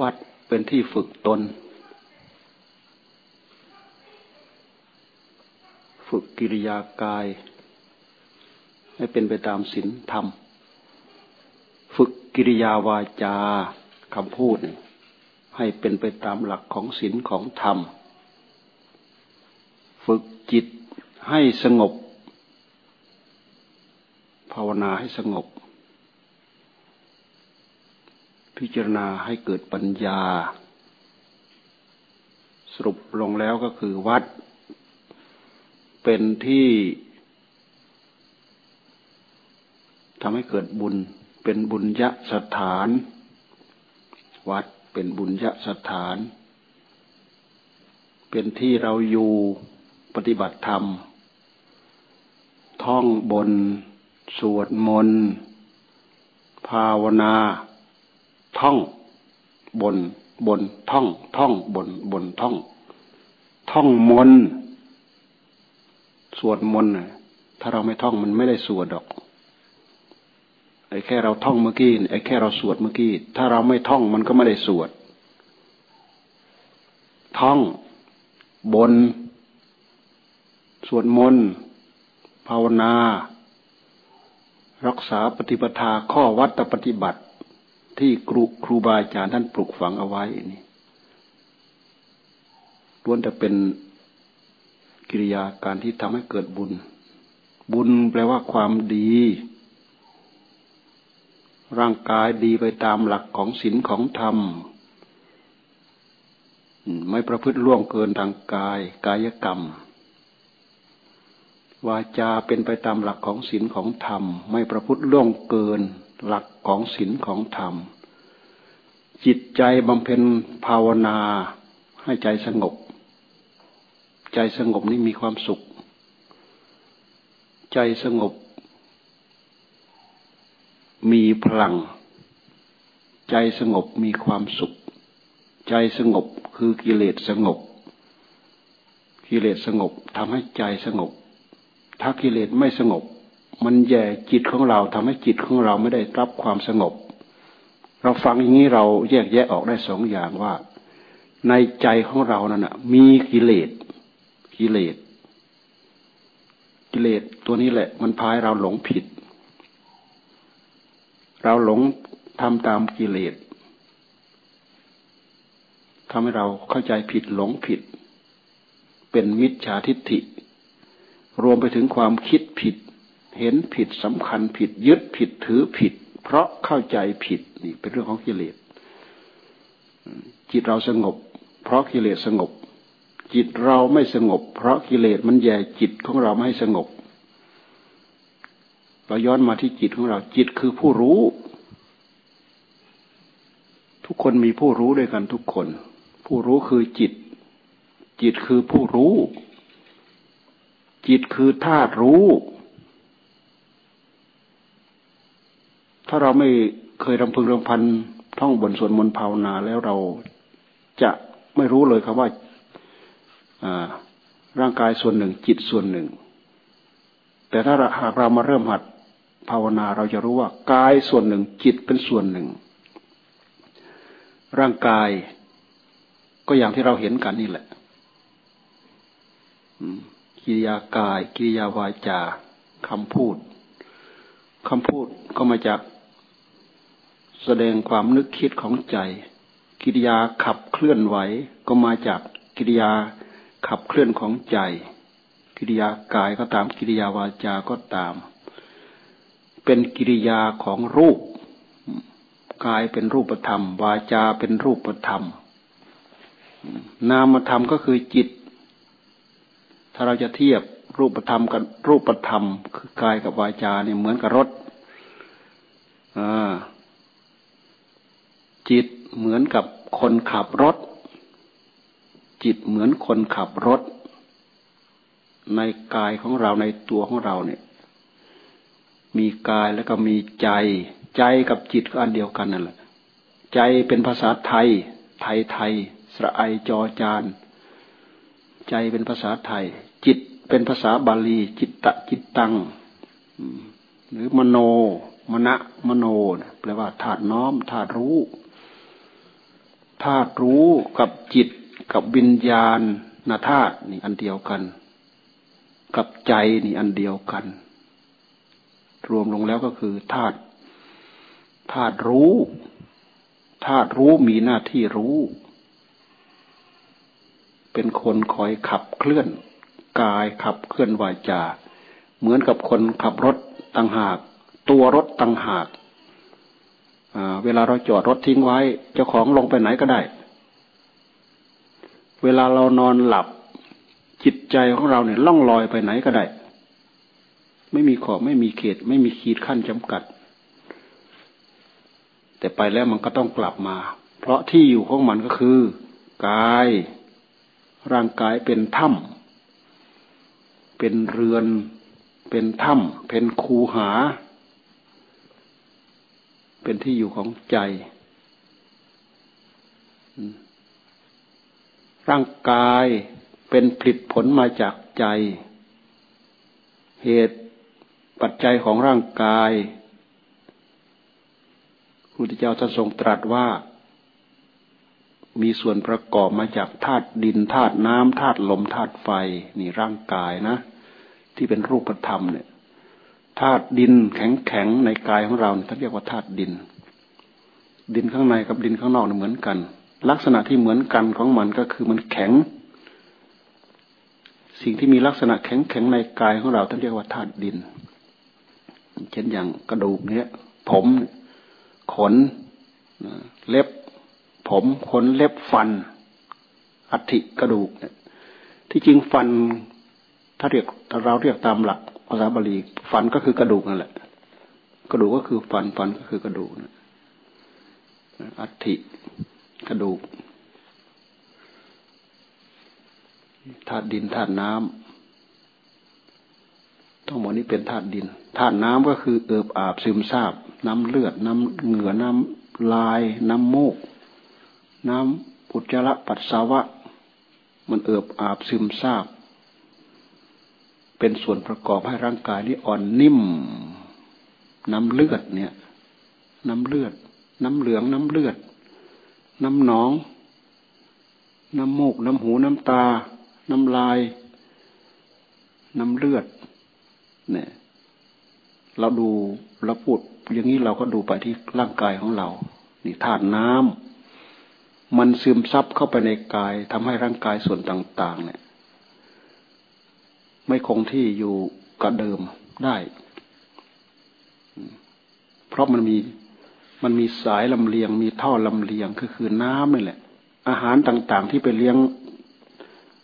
วัดเป็นที่ฝึกตน ฝึกกิริยากาย ให้เป็นไปตามศีลธรรม ฝึกกิริยาวาจาคำพูด ให้เป็นไปตามหลักของศีลของธรรม ฝึกจิตให้สงบ ภาวนาให้สงบ พิจารณาให้เกิดปัญญา สรุปลงแล้วก็คือวัด เป็นที่ทำให้เกิดบุญเป็นบุญยสถาน วัดเป็นบุญยสถาน เป็นที่เราอยู่ปฏิบัติธรรม ท่องบน สวดมนต์ ภาวนา ท่อง บน บนท่อง ท่อง บน บนท่อง ท่องมนสวดมนต์ถ้าเราไม่ท่องมันไม่ได้สวดดอกไอ้แค่เราท่องเมื่อกี้ไอ้แค่เราสวดเมื่อกี้ ถ้าเราไม่ท่องมันก็ไม่ได้สวด ท่องบน สวดมนต์ภาวนา รักษาปฏิปทาข้อวัดปฏิบัติ ที่ครูครูบาอาจารย์ท่านปลูกฝังเอาไว้นี่ล้วนแต่เป็นกิริยาการที่ทำให้เกิดบุญ บุญแปลว่าความดี ร่างกายดีไปตามหลักของศีลของธรรม ไม่ประพฤติล่วงเกินทางกาย กายกรรม วาจาเป็นไปตามหลักของศีลของธรรม ไม่ประพฤติล่วงเกิน หลักของศีลของธรรม จิตใจบำเพ็ญภาวนาให้ใจสงบ ใจสงบนี่มีความสุข ใจสงบ มีพลัง ใจสงบมีความสุข ใจสงบคือกิเลสสงบ กิเลสสงบทำให้ใจสงบ ถ้ากิเลสไม่สงบ มันแย่จิตของเราทำให้จิตของเราไม่ได้รับความสงบ เราฟังอย่างนี้เราแยกแยะออกได้สองอย่างว่า ในใจของเรานั่นนะมีกิเลสกิเลสกิเลสตัวนี้แหละ มันพายเราหลงผิด เราหลงทำตามกิเลสทำให้เราเข้าใจผิดหลงผิด เป็นมิจฉาทิฏฐิ รวมไปถึงความคิดผิด เห็นผิดสำคัญผิดยึดผิดถือผิด เพราะเข้าใจผิดนี่เป็นเรื่องของกิเลสจิตเราสงบ เพราะกิเลสสงบ จิตเราไม่สงบ เพราะกิเลสมันแย่จิตของเราไม่ให้สงบเราย้อนมาที่จิตของเรา จิตคือผู้รู้ ทุกคนมีผู้รู้ด้วยกันทุกคน ผู้รู้คือจิต จิตคือผู้รู้ จิตคือธาตุรู้ ถ้าเราไม่เคยรำพึงรำพันท่องบนสวดมนต์ภาวนาแล้วเราจะไม่รู้เลยครับว่าร่างกายส่วนหนึ่งจิตส่วนหนึ่ง แต่ถ้าหากเรามาเริ่มหัดภาวนาเราจะรู้ว่ากายส่วนหนึ่งจิตเป็นส่วนหนึ่ง ร่างกายก็อย่างที่เราเห็นกันนี่แหละกิริยากาย กิริยาวาจาคำพูดคำพูดก็มาจาก แสดงความนึกคิดของใจ กิริยาขับเคลื่อนไหวก็มาจากกิริยาขับเคลื่อนของใจ กิริยากายก็ตามกิริยาวาจาก็ตาม เป็นกิริยาของรูป กายเป็นรูปธรรม วาจาเป็นรูปธรรม นามธรรมก็คือจิต ถ้าเราจะเทียบรูปธรรมกับรูปธรรม คือกายกับวาจาเนี่ยเหมือนกับรถ จิตเหมือนกับคนขับรถ จิตเหมือนคนขับรถ ในกายของเราในตัวของเราเนี่ย มีกายแล้วก็มีใจ ใจกับจิตก็อันเดียวกันนั่นแหละ ใจเป็นภาษาไทย ไทยไทยสระไอจอจาน ใจเป็นภาษาไทย จิตเป็นภาษาบาลี จิตตะจิตตัง หรือมโน มณะมโนแปลว่าธาตุน้อมธาตุรู้ ธาตุรู้กับจิตกับวิญญาณนาธาตุนี่อันเดียวกัน กับใจนี่อันเดียวกัน รวมลงแล้วก็คือธาตุธาตุรู้ธาตุรู้มีหน้าที่รู้ เป็นคนคอยขับเคลื่อน กายขับเคลื่อนวาจา เหมือนกับคนขับรถต่างหาก ตัวรถต่างหาก เวลาเราจอดรถทิ้งไว้ เจ้าของลงไปไหนก็ได้ เวลาเรานอนหลับจิตใจของเราเนี่ยล่องลอยไปไหนก็ได้ ไม่มีขอบไม่มีเขต ไม่มีขีดขั้นจำกัด แต่ไปแล้วมันก็ต้องกลับมา เพราะที่อยู่ของมันก็คือกาย ร่างกายเป็นถ้ำเป็นเรือน เป็นถ้ำเป็นคูหา เป็นที่อยู่ของใจ ร่างกายเป็นผลิตผลมาจากใจ เหตุปัจจัยของร่างกายพระพุทธเจ้าท่านทรงตรัสว่า มีส่วนประกอบมาจากธาตุดินธาตุน้ำธาตุลมธาตุไฟ นี่ร่างกายนะ ที่เป็นรูปธรรมเนี่ย ธาตุดินแข็งแข็งในกายของเราท่านเรียกว่าธาตุดิน ดินข้างในกับดินข้างนอกเหมือนกัน ลักษณะที่เหมือนกันของมันก็คือมันแข็ง สิ่งที่มีลักษณะแข็งแข็งในกายของเราท่านเรียกว่าธาตุดิน เช่นอย่างกระดูกเนี้ย ผม ขนเล็บ ผมขนเล็บฟัน อัฐิกระดูกเนี่ยที่จริงฟันถ้าเรียกถ้าเราเรียกตามหลัก ภาษาบาลีฟันก็คือกระดูกนั่นแหละ กระดูกก็คือฟันฟันก็คือกระดูกนะอัฐิกระดูกธาตุดินธาตุน้ำทั้งหมดนี้เป็นธาตุดินธาตุน้ำก็คือเอิบอาบซึมซาบ น้ำเลือด น้ำเหงื่อน้ำลาย น้ำมูก น้ำอุจจาระปัสสาวะ มันเอิบอาบซึมซาบ เป็นส่วนประกอบให้ร่างกายนี้อ่อนนิ่ม น้ำเลือดเนี่ย น้ำเลือด น้ำเหลืองน้ำเลือด น้ำหนอง น้ำมูก น้ำหู น้ำตา น้ำลาย น้ำเลือด เนี่ย เราดูเราพูดอย่างนี้เราก็ดูไปที่ร่างกายของเรา นี่ธาตุน้ำมันซึมซับเข้าไปในกายทำให้ร่างกายส่วนต่าง ๆ เนี่ย ไม่คงที่อยู่กับเดิมได้ เพราะมันมีมันมีสายลำเลียง มีท่อลำเลียงก็คือน้ำนี่แหละ อาหารต่าง ๆ ที่ไปเลี้ยง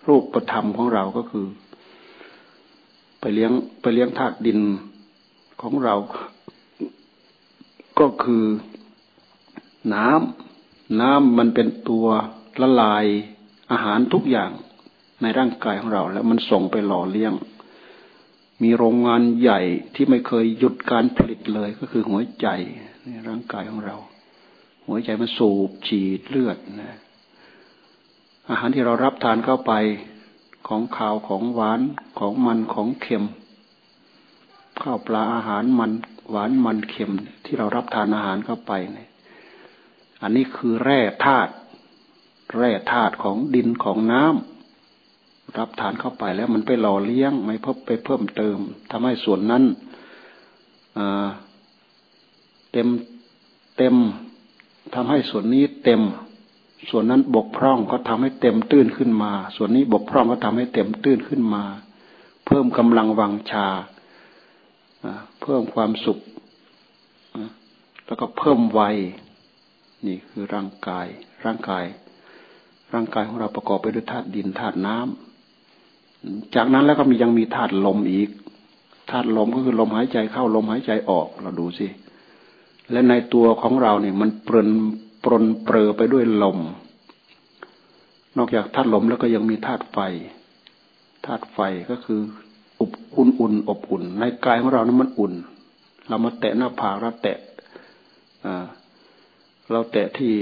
รูปประธรรมของเราก็คือ ไปเลี้ยงไปเลี้ยงธาตุดินของเราก็คือน้ำน้ำมันเป็นตัวละลายอาหารทุกอย่าง ในร่างกายของเรา แล้วมันส่งไปหล่อเลี้ยง มีโรงงานใหญ่ที่ไม่เคยหยุดการผลิตเลยก็คือหัวใจในร่างกายของเรา หัวใจมันสูบฉีดเลือดนะอาหารที่เรารับทานเข้าไปของขาวของหวานของมันของเค็ม ข้าวปลาอาหารมันหวานมันเค็มที่เรารับทานอาหารเข้าไปเนี่ยอันนี้คือแร่ธาตุแร่ธาตุของดินของน้ำ รับทานเข้าไปแล้วมันไปหล่อเลี้ยงไม่เพิ่มไปเพิ่มเติมทำให้ส่วนนั้นเต็มเต็มทำให้ส่วนนี้เต็ม ส่วนนั้นบกพร่องก็ทำให้เต็มตื้นขึ้นมา ส่วนนี้บกพร่องก็ทำให้เต็มตื้นขึ้นมา เพิ่มกำลังวังชาเพิ่มความสุขแล้วก็เพิ่มวัยนี่คือร่างกาย ร่างกาย ร่างกายของเราประกอบไปด้วยธาตุดินธาตุน้ำ จากนั้นแล้วก็มียังมีธาตุลมอีกธาตุลมก็คือลมหายใจเข้าลมหายใจออกเราดูสิและในตัวของเราเนี่ยมันปรนปรนเปรอไปด้วยลม นอกจากธาตุลมแล้วก็ยังมีธาตุไฟธาตุไฟก็คืออบอุ่นอุ่นอบอุ่น ในกายของเรานั้นมันอุ่น เรามาแตะหน้าผากเราแตะเราแตะที่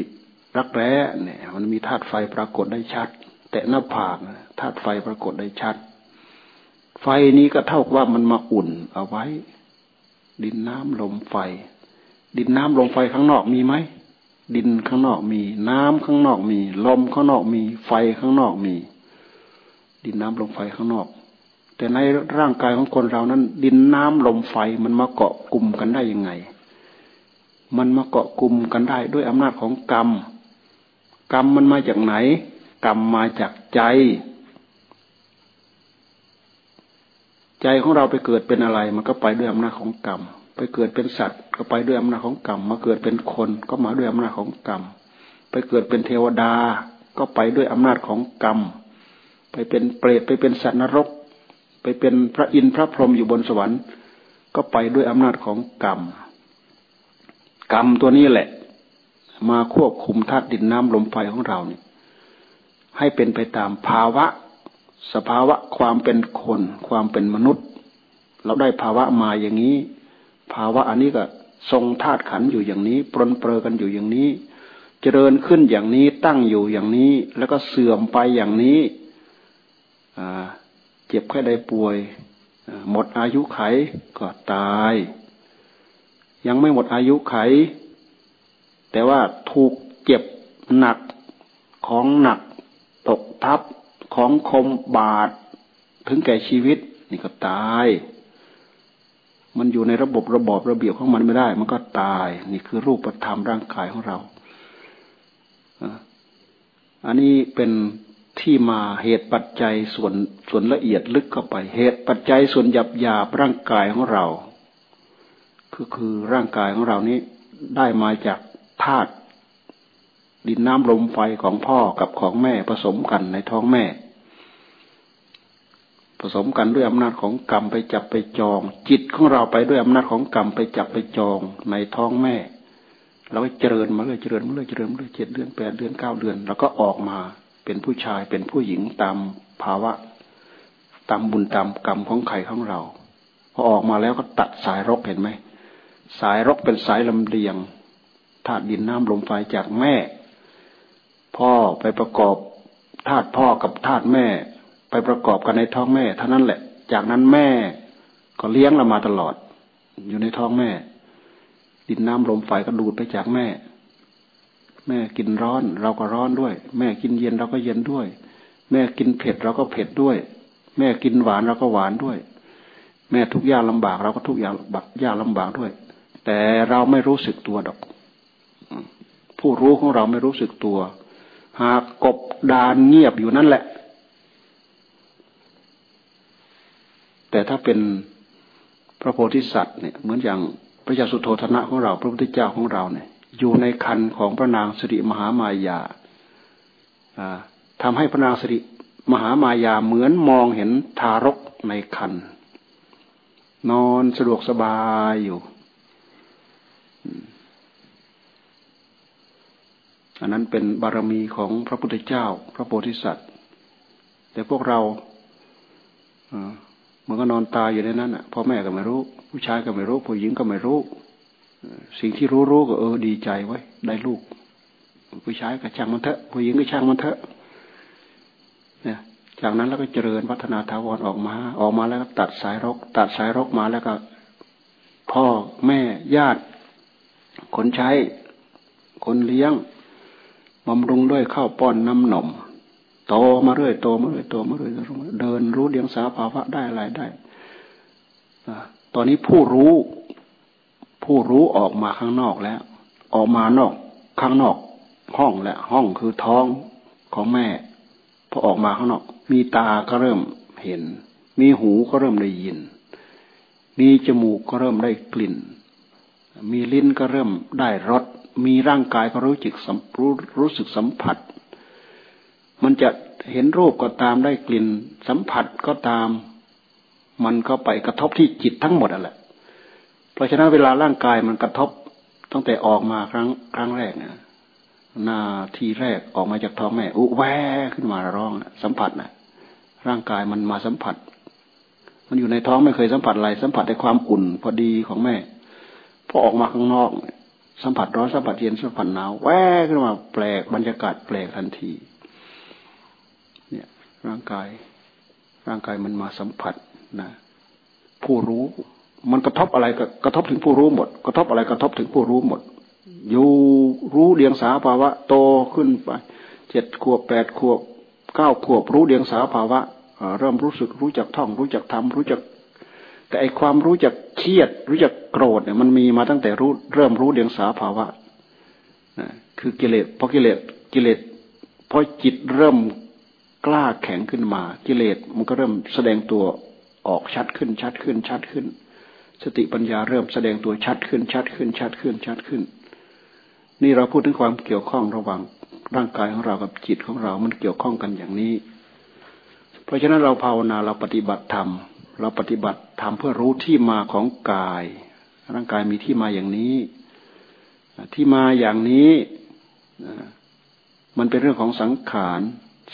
รักแร้เนี่ย มันมีธาตุไฟปรากฏได้ชัด แตะหน้าผากธาตุไฟปรากฏได้ชัด ไฟนี้ก็เท่ากับว่ามันมาอุ่นเอาไว้ ดินน้ำลมไฟ ดินน้ำลมไฟข้างนอกมีไหมดินข้างนอกมี น้ำข้างนอกมี ลมข้างนอกมี ไฟข้างนอกมี ดินน้ำลมไฟข้างนอก แต่ในร่างกายของคนเรานั้น ดินน้ำลมไฟมันมาเกาะกลุ่มกันได้ยังไง มันมาเกาะกลุ่มกันได้ด้วยอำนาจของกรรม กรรมมันมาจากไหน กรรมมาจากใจ ใจของเราไปเกิดเป็นอะไร มันก็ไปด้วยอำนาจของกรรม ไปเกิดเป็นสัตว์ ก็ไปด้วยอำนาจของกรรม มาเกิดเป็นคน ก็มาด้วยอำนาจของกรรม ไปเกิดเป็นเทวดา ก็ไปด้วยอำนาจของกรรม ไปเป็นเปรต ไปเป็นสัตว์นรก ไปเป็นพระอินทร์พระพรหมอยู่บนสวรรค์ ก็ไปด้วยอำนาจของกรรม กรรมตัวนี้แหละ มาควบคุมธาตุดินน้ำลมไฟของเราเนี่ย ให้เป็นไปตามภาวะ สภาวะความเป็นคน ความเป็นมนุษย์ เราได้ภาวะมาอย่างนี้ ภาวะอันนี้ก็ทรงธาตุขันอยู่อย่างนี้ ปรนเปรอกันอยู่อย่างนี้ เจริญขึ้นอย่างนี้ตั้งอยู่อย่างนี้ แล้วก็เสื่อมไปอย่างนี้เจ็บแค่ได้ป่วย หมดอายุไขก็ตาย ยังไม่หมดอายุไข แต่ว่าถูกเจ็บหนักของหนัก ทับของคมบาดถึงแก่ชีวิต นี่ก็ตาย มันอยู่ในระบบระบอบระเบียบของมันไม่ได้ มันก็ตาย นี่คือรูปธรรมร่างกายของเราอันนี้เป็นที่มาเหตุปัจจัยส่วนส่วนละเอียดลึกเข้าไป เหตุปัจจัยส่วนหยาบหยาบร่างกายของเราคือคือร่างกายของเรานี้ได้มาจากธาตุ ดินน้ำลมไฟของพ่อกับของแม่ผสมกันในท้องแม่ ผสมกันด้วยอำนาจของกรรมไปจับไปจอง จิตของเราไปด้วยอำนาจของกรรมไปจับไปจองในท้องแม่เราเจริญมาเลยเจริญมาเลยเจริญมาเลยเจ็ดเดือนแปดเดือนเก้าเดือน แล้วก็ออกมาเป็นผู้ชายเป็นผู้หญิงตามภาวะ ตามบุญตามกรรมของใครของเราพอออกมาแล้วก็ตัดสายรกเห็นไหมสายรกเป็นสายลำเลียงธาตุดินน้ำลมไฟจากแม่ พ่อไปประกอบธาตุพ่อกับธาตุแม่ ไปประกอบกันในท้องแม่เท่านั้นแหละ จากนั้นแม่ก็เลี้ยงเรามาตลอด อยู่ในท้องแม่ ดินน้ำลมไฟก็ดูดไปจากแม่ แม่กินร้อนเราก็ร้อนด้วย แม่กินเย็นเราก็เย็นด้วย แม่กินเผ็ดเราก็เผ็ดด้วย แม่กินหวานเราก็หวานด้วย แม่ทุกอย่างลำบาก เราก็ทุกอย่างบักยากลำบากด้วย แต่เราไม่รู้สึกตัวดอก ผู้รู้ของเราไม่รู้สึกตัว หากกบดานเงียบอยู่นั่นแหละ แต่ถ้าเป็นพระโพธิสัตว์เนี่ยเหมือนอย่างพระยาสุโธธนะของเรา พระพุทธเจ้าของเราเนี่ย อยู่ในคันของพระนางสิริมหามายาทำให้พระนางสิริมหามายาเหมือนมองเห็นทารกในคันนอนสะดวกสบายอยู่ อันนั้นเป็นบารมีของพระพุทธเจ้า พระโพธิสัตว์ แต่พวกเรามันก็นอนตายอยู่ในนั้นอะพ่อแม่ก็ไม่รู้ ผู้ชายก็ไม่รู้ ผู้หญิงก็ไม่รู้ สิ่งที่รู้รู้ก็เออดีใจไว้ ได้ลูก ผู้ชายก็ช่างมันเถอะ ผู้หญิงก็ช่างมันเถอะเนี่ยจากนั้นแล้วก็เจริญพัฒนาทาวรออกมา ออกมาแล้วก็ตัดสายรก ตัดสายรกมาแล้วก็ พ่อแม่ญาติ คนใช้ คนเลี้ยง บำรุงด้วยข้าวป้อนน้ำหนมโตมาเรื่อยโตมาเรื่อยโตมาเรื่อยเดินรู้เดียงสาภาวะได้อะไรได้ตอนนี้ผู้รู้ ผู้รู้ออกมาข้างนอกแล้ว ออกมานอกข้างนอกห้องและห้องคือท้องของแม่พอออกมาข้างนอก มีตาก็เริ่มเห็น มีหูก็เริ่มได้ยิน มีจมูกก็เริ่มได้กลิ่น มีลิ้นก็เริ่มได้รส มีร่างกายก็รู้จิตรู้รู้สึกสัมผัส มันจะเห็นรูปก็ตามได้กลิ่น สัมผัสก็ตาม มันก็ไปกระทบที่จิตทั้งหมดอะแหละ เพราะฉะนั้นเวลาร่างกายมันกระทบตั้งแต่ออกมาครั้งครั้งแรกเนี่ยนาทีแรกออกมาจากท้องแม่อุแวขึ้นมาร้องสัมผัสนะร่างกายมันมาสัมผัส มันอยู่ในท้องไม่เคยสัมผัสอะไรสัมผัสในความอุ่นพอดีของแม่พอออกมาข้างนอก สัมผัสร้อนสัมผัสเย็นสัมผัสหนาวแวขึ้นมาแปลกบรรยากาศแปลกทันที เนี่ย ร่างกาย ร่างกายมันมาสัมผัสนะผู้รู้มันกระทบอะไรก็กระทบถึงผู้รู้หมด กระทบอะไรกระทบถึงผู้รู้หมด อยู่รู้เดียงสาภาวะโตขึ้นไปเจ็ดขวบแปดขวบเก้าขวบรู้เดียงสาภาวะเริ่มรู้สึกรู้จักท่อง รู้จักทำรู้จัก แต่ไอความรู้จักเครียด รู้จัก โกรธเนี่ยมันมีมาตั้งแต่รู้เริ่มรู้เดียงสาภาวะคือกิเลสพอกิเลสกิเลสพอจิตเริ่มกล้าแข็งขึ้นมา กิเลสมันก็เริ่มแสดงตัวออกชัดขึ้นชัดขึ้นชัดขึ้น สติปัญญาเริ่มแสดงตัวชัดขึ้นชัดขึ้นชัดขึ้นชัดขึ้น นี่เราพูดถึงความเกี่ยวข้องระหว่างร่างกายของเรากับจิตของเรา มันเกี่ยวข้องกันอย่างนี้ เพราะฉะนั้นเราภาวนาเราปฏิบัติธรรม เราปฏิบัติธรรมเพื่อรู้ที่มาของกาย ร่างกายมีที่มาอย่างนี้ ที่มาอย่างนี้มันเป็นเรื่องของสังขาร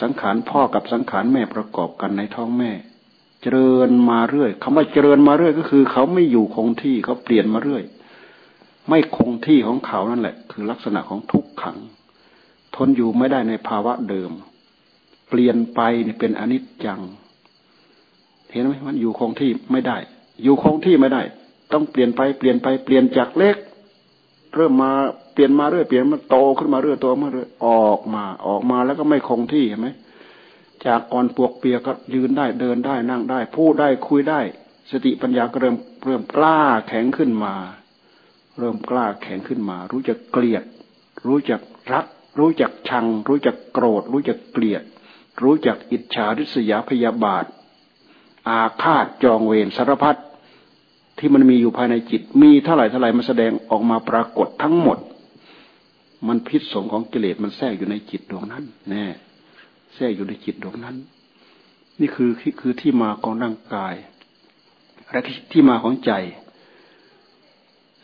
สังขารพ่อกับสังขารแม่ประกอบกันในท้องแม่ เจริญมาเรื่อยคำว่าเจริญมาเรื่อยก็คือ เขาไม่อยู่คงที่เขาเปลี่ยนมาเรื่อย ไม่คงที่ของเขานั่นแหละ คือลักษณะของทุกขัง ทนอยู่ไม่ได้ในภาวะเดิม เปลี่ยนไปเป็นอนิจจัง เห็นไหมมันอยู่คงที่ไม่ได้ อยู่คงที่ไม่ได้ ต้องเปลี่ยนไปเปลี่ยนไปเปลี่ยนจากเล็ก เริ่มมาเปลี่ยนมาเรื่อยเปลี่ยนมันโตขึ้นมาเรื่อยโตมาเรื่อยออกมาออกมาแล้วก็ไม่คงที่เห็นไหมจากก่อนปวกเปียกก็ยืนได้เดินได้นั่งได้ พูดได้คุยได้ สติปัญญาก็เริ่มเริ่มกล้าแข็งขึ้นมา เริ่มกล้าแข็งขึ้นมา รู้จักเกลียด รู้จักรัก รู้จักชัง รู้จักโกรธ รู้จักเกลียด รู้จักอิจฉาริษยาพยาบาท อาฆาตจองเวรสารพัด ที่มันมีอยู่ภายในจิต มีเท่าไหร่เท่าไหร่มาแสดงออกมาปรากฏทั้งหมด มันพิษสงของกิเลสมันแทรกอยู่ในจิตดวงนั้น แน่แทรกอยู่ในจิตดวงนั้น นี่คือคือที่มาของร่างกายและที่มาของใจ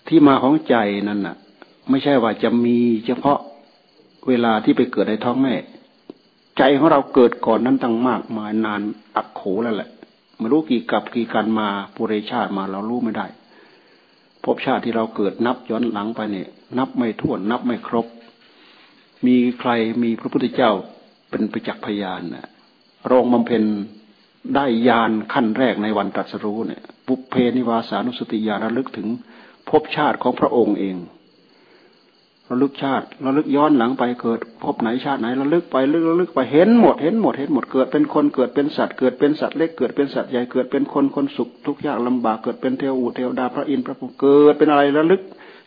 ที่มาของใจนั่นน่ะ ไม่ใช่ว่าจะมีเฉพาะเวลาที่ไปเกิดในท้องแม่ ใจของเราเกิดก่อนนั้นตั้งมากมายนานอักโขแล้วแหละ ไม่รู้กี่กับกี่การมาปุเรชาติมาเรารู้ไม่ได้ภพชาติที่เราเกิดนับย้อนหลังไปเนี่ย นับไม่ถ้วน นับไม่ครบ มีใครมีพระพุทธเจ้าเป็นประจักษ์พยานนะรองบำเพ็ญได้ยานขั้นแรกในวันตรัสรู้เนี่ยปุเพนิวาสานุสติญาณระลึกถึงภพชาติของพระองค์เอง ระลึกชาติระลึกย้อนหลังไปเกิดพบไหนชาติไหนระลึกไปลึกระลึกไปเห็นหมดเห็นหมดเห็นหมดเกิดเป็นคนเกิดเป็นสัตว์เกิดเป็นสัตว์เล็กเกิดเป็นสัตว์ใหญ่เกิดเป็นคนคนสุขทุกข์ยากลำบากเกิดเป็นเทวูเทวดาพระอินทร์พระพุทธเกิดเป็นอะไรระลึก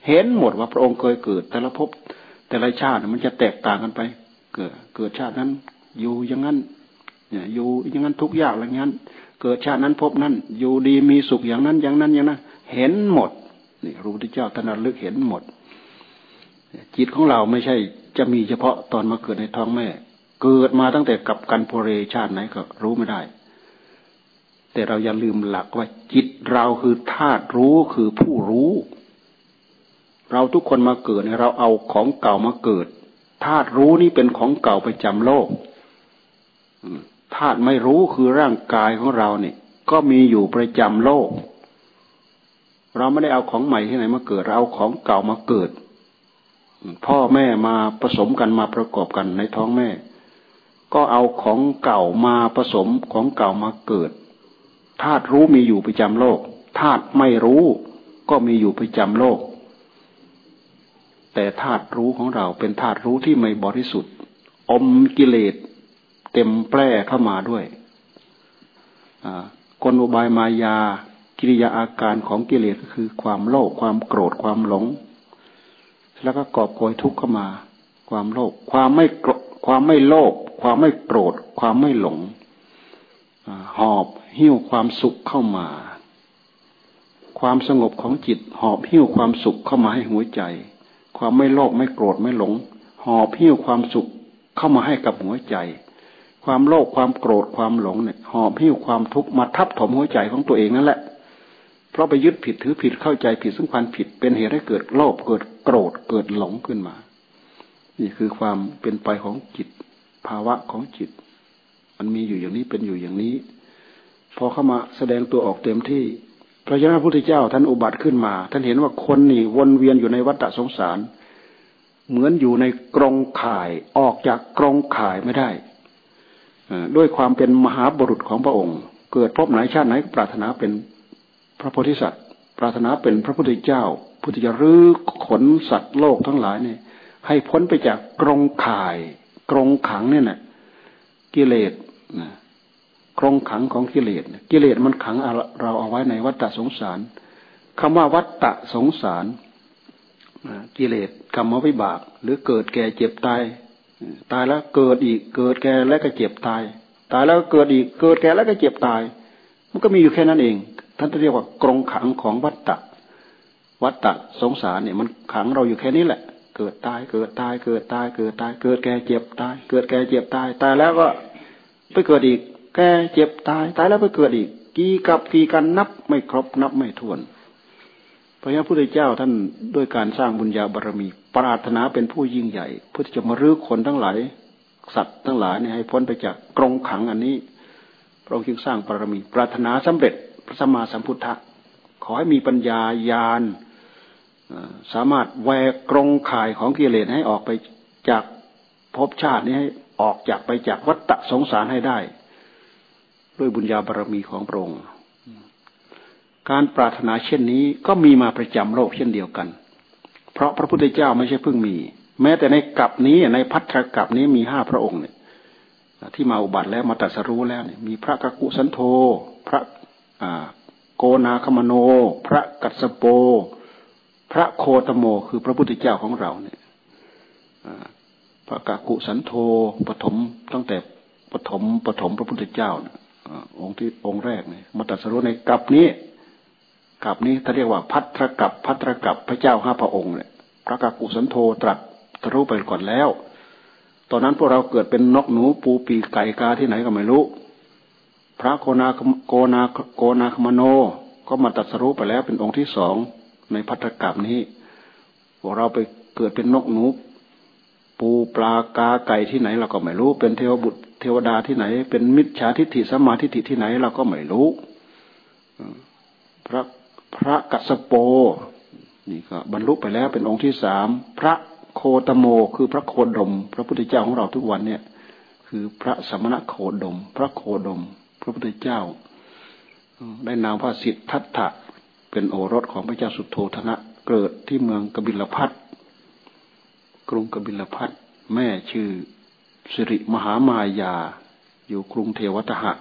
เห็นหมดว่าพระองค์เคยเกิด แต่ละภพแต่ละชาติมันจะแตกต่างกันไป เกิดเกิดชาตินั้น อยู่อย่างนั้นเนี่ยอยู่อย่างนั้นทุกอย่างอะไรเงี้ยเกิดชาตินั้นพบนั้น อยู่ดีมีสุขอย่างนั้นอย่างนั้นอย่างนั้น เห็นหมดนี่รู้ที่เจ้าท่านลึกเห็นหมด จิตของเราไม่ใช่จะมีเฉพาะตอนมาเกิดในท้องแม่ เกิดมาตั้งแต่กับกันโพเรชาติไหนก็รู้ไม่ได้ แต่เราอย่าลืมหลักว่าจิตเราคือธาตุรู้คือผู้รู้ เราทุกคนมาเกิดเราเอาของเก่ามาเกิดธาตุรู้นี่เป็นของเก่าประจำโลกธาตุไม่รู้คือร่างกายของเราเนี่ย ก็มีอยู่ประจำโลก เราไม่ได้เอาของใหม่ที่ไหนมาเกิด เราเอาของเก่ามาเกิด พ่อแม่มาผสมกันมาประกอบกันในท้องแม่ ก็เอาของเก่ามาผสมของเก่ามาเกิดธาตุรู้มีอยู่ประจำโลกธาตุไม่รู้ก็มีอยู่ประจำโลก แต่ธาตุรู้ของเราเป็นธาตุรู้ที่ไม่บริสุทธิ์ อมกิเลสเต็มแปร่เข้ามาด้วยกลอุบายมายา กิริยาอาการของกิเลสก็คือความโลภความโกรธความหลง แล้วก็กอบโกยทุกข์เข้ามา ความโลภความไม่โกรความไม่โลภความไม่โกรธ ความไม่หลงหอบหิ้วความสุขเข้ามา ความสงบของจิต หอบหิ้วความสุขเข้ามาให้หัวใจ ความไม่โลภไม่โกรธไม่หลง หอบหิ้วความสุขเข้ามาให้กับหัวใจ ความโลภความโกรธความหลงเนี่ยหอบหิ้วความทุกข์มาทับถมหัวใจของตัวเองนั่นแหละ เพราะไปยึดผิดถือผิดเข้าใจผิดซึ่งความผิดเป็นเหตุให้เกิดโลภเกิด โกรธเกิดหลงขึ้นมา นี่คือความเป็นไปของจิต ภาวะของจิต มันมีอยู่อย่างนี้เป็นอยู่อย่างนี้ พอเข้ามาแสดงตัวออกเต็มที่พระเจ้าพระพุทธเจ้าท่านอุบัติขึ้นมา ท่านเห็นว่าคนนี่วนเวียนอยู่ในวัฏสงสาร เหมือนอยู่ในกรงข่ายออกจากกรงข่ายไม่ได้ด้วยความเป็นมหาบุรุษของพระองค์ เกิดพบไหนชาติไหนปรารถนาเป็นพระโพธิสัตว์ ปรารถนาเป็นพระพุทธเจ้าผู้ที่จะรื้อขนสัตว์โลกทั้งหลายเนี่ย ให้พ้นไปจากกรงข่าย กรงขังเนี่ยนะกิเลสนะกรงขังของกิเลสกิเลสมันขังเราเอาไว้ในวัฏฏสงสารคำว่าวัฏฏสงสารกิเลสกรรมวิบาก หรือเกิดแก่เจ็บตาย ตายแล้วเกิดอีกเกิดแก่แล้วก็เจ็บตาย ตายแล้วเกิดอีกเกิดแก่แล้วก็เจ็บตาย มันก็มีอยู่แค่นั้นเอง ท่านเรียกว่ากรงขังของวัฏฏะ วัฏฏะสงสารเนี่ยมันขังเราอยู่แค่นี้แหละ เกิดตายเกิดตายเกิดตายเกิดตาย เกิดแก่เจ็บตาย เกิดแก่เจ็บตายตายแล้วก็ไปเกิดอีก แก่เจ็บตายตายแล้วไปเกิดอีก กี่กับกี่กันนับไม่ครบนับไม่ถ้วนพระยาพุทธเจ้าท่านด้วยการสร้างบุญญาบารมี ปรารถนาเป็นผู้ยิ่งใหญ่เพื่อจะมารื้อคนทั้งหลายสัตว์ทั้งหลายเนี่ยให้พ้นไปจากกรงขังอันนี้พระองค์จึงสร้างบารมี ปรารถนาสำเร็จพระสัมมาสัมพุทธะขอให้มีปัญญาญาณ สามารถแวกกรงข่ายของกิเลสให้ออกไปจากภพชาตินี้ให้ออกจากไปจากวัฏสงสารให้ได้ ด้วยบุญญาบารมีของพระองค์การปรารถนาเช่นนี้ก็มีมาประจำโลกเช่นเดียวกัน เพราะพระพุทธเจ้าไม่ใช่เพิ่งมี แม้แต่ในกลับนี้ในพัทธกับนี้มีห้าพระองค์เนี่ยที่มาอุบัติแล้วมาตรัสรู้แล้วเนี่ยมีพระกักุสันโธ พระโกนาคมโน พระกัสโป พระโคตโมคือพระพุทธเจ้าของเราเนี่ยพระกักุสันโธปฐมตั้งแต่ปฐมปฐมพระพุทธเจ้าองค์ที่องค์แรกเนี่ยมาตรัสรู้ในกับนี้กับนี้ถ้าเรียกว่าพัทธกับพัทธกับพระเจ้าห้าพระองค์เนี่ยพระกักุสันโธตรัสรู้ไปก่อนแล้ว ตอนนั้นพวกเราเกิดเป็นนกหนูปูปีไก่กาที่ไหนก็ไม่รู้ พระโกนาโกนาโกนาคมโน ก็มาตรัสรู้ไปแล้วเป็นองค์ที่สอง ในพัทธกับนี้พวกเราไปเกิดเป็นนกหนูปูปลากาไก่ที่ไหน เราก็ไม่รู้ เป็นเทวบุตรเทวดาที่ไหน เป็นมิจฉาทิฏฐิสมาทิฏฐิที่ไหน เราก็ไม่รู้พระพระกัสโปนี่ก็บรรลุไปแล้วเป็นองค์ที่สามพระโคตโม คือพระโคดม พระพุทธเจ้าของเราทุกวันเนี่ย คือพระสมณะโคดม พระโคดม พระพุทธเจ้า ได้นามว่าสิทธัตถะ เป็นโอรสของพระเจ้าสุโธธนะ เกิดที่เมืองกบิลพัทกรุงกบิลพัทแม่ชื่อสิริมหามายา อยู่กรุงเทวทหะ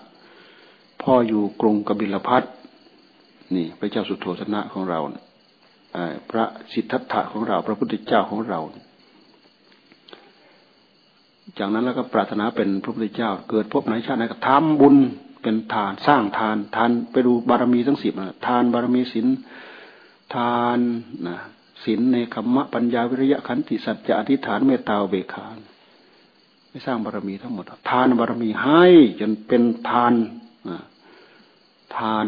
พ่ออยู่กรุงกบิลพัทนี่พระเจ้าสุโธธนะของเราพระสิทธัตถะของเรา พระพุทธเจ้าของเรา จากนั้นแล้วก็ปรารถนาเป็นพระพุทธเจ้า เกิดพบไหนชาติไหนก็ทำบุญ เป็นทานสร้างทานทานไปดูบารมีทั้งสิบนะทานบารมีศีลทานนะศีลในคำมะปัญญาวิริยะขันติสัจจะอธิษฐานเมตตาเบคานไม่สร้างบารมีทั้งหมด ทานบารมีให้จนเป็นทานนะทาน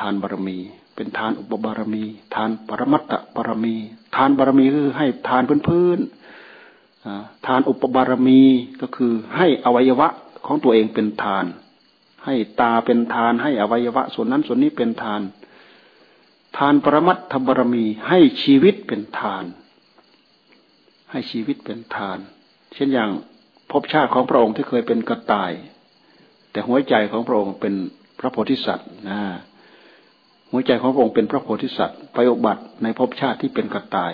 ทานบารมี เป็นทานอุปบารมี ทานปรมัตตบารมี ทานบารมีคือให้ทานพื้นๆทานอุปบารมีก็คือให้อวัยวะของตัวเองเป็นทาน ให้ตาเป็นทานให้อวัยวะ ส่วนนั้นส่วนนี้เป็นทาน ทานปรมัตถบารมี ให้ชีวิตเป็นทาน ให้ชีวิตเป็นทาน เช่นอย่างภพชาติของพระองค์ที่เคยเป็นกระต่าย แต่หัวใจของพระองค์เป็นพระโพธิสัตว์นะหัวใจของพระองค์เป็นพระโพธิสัตว์ไปอบัติในภพชาติที่เป็นกระต่าย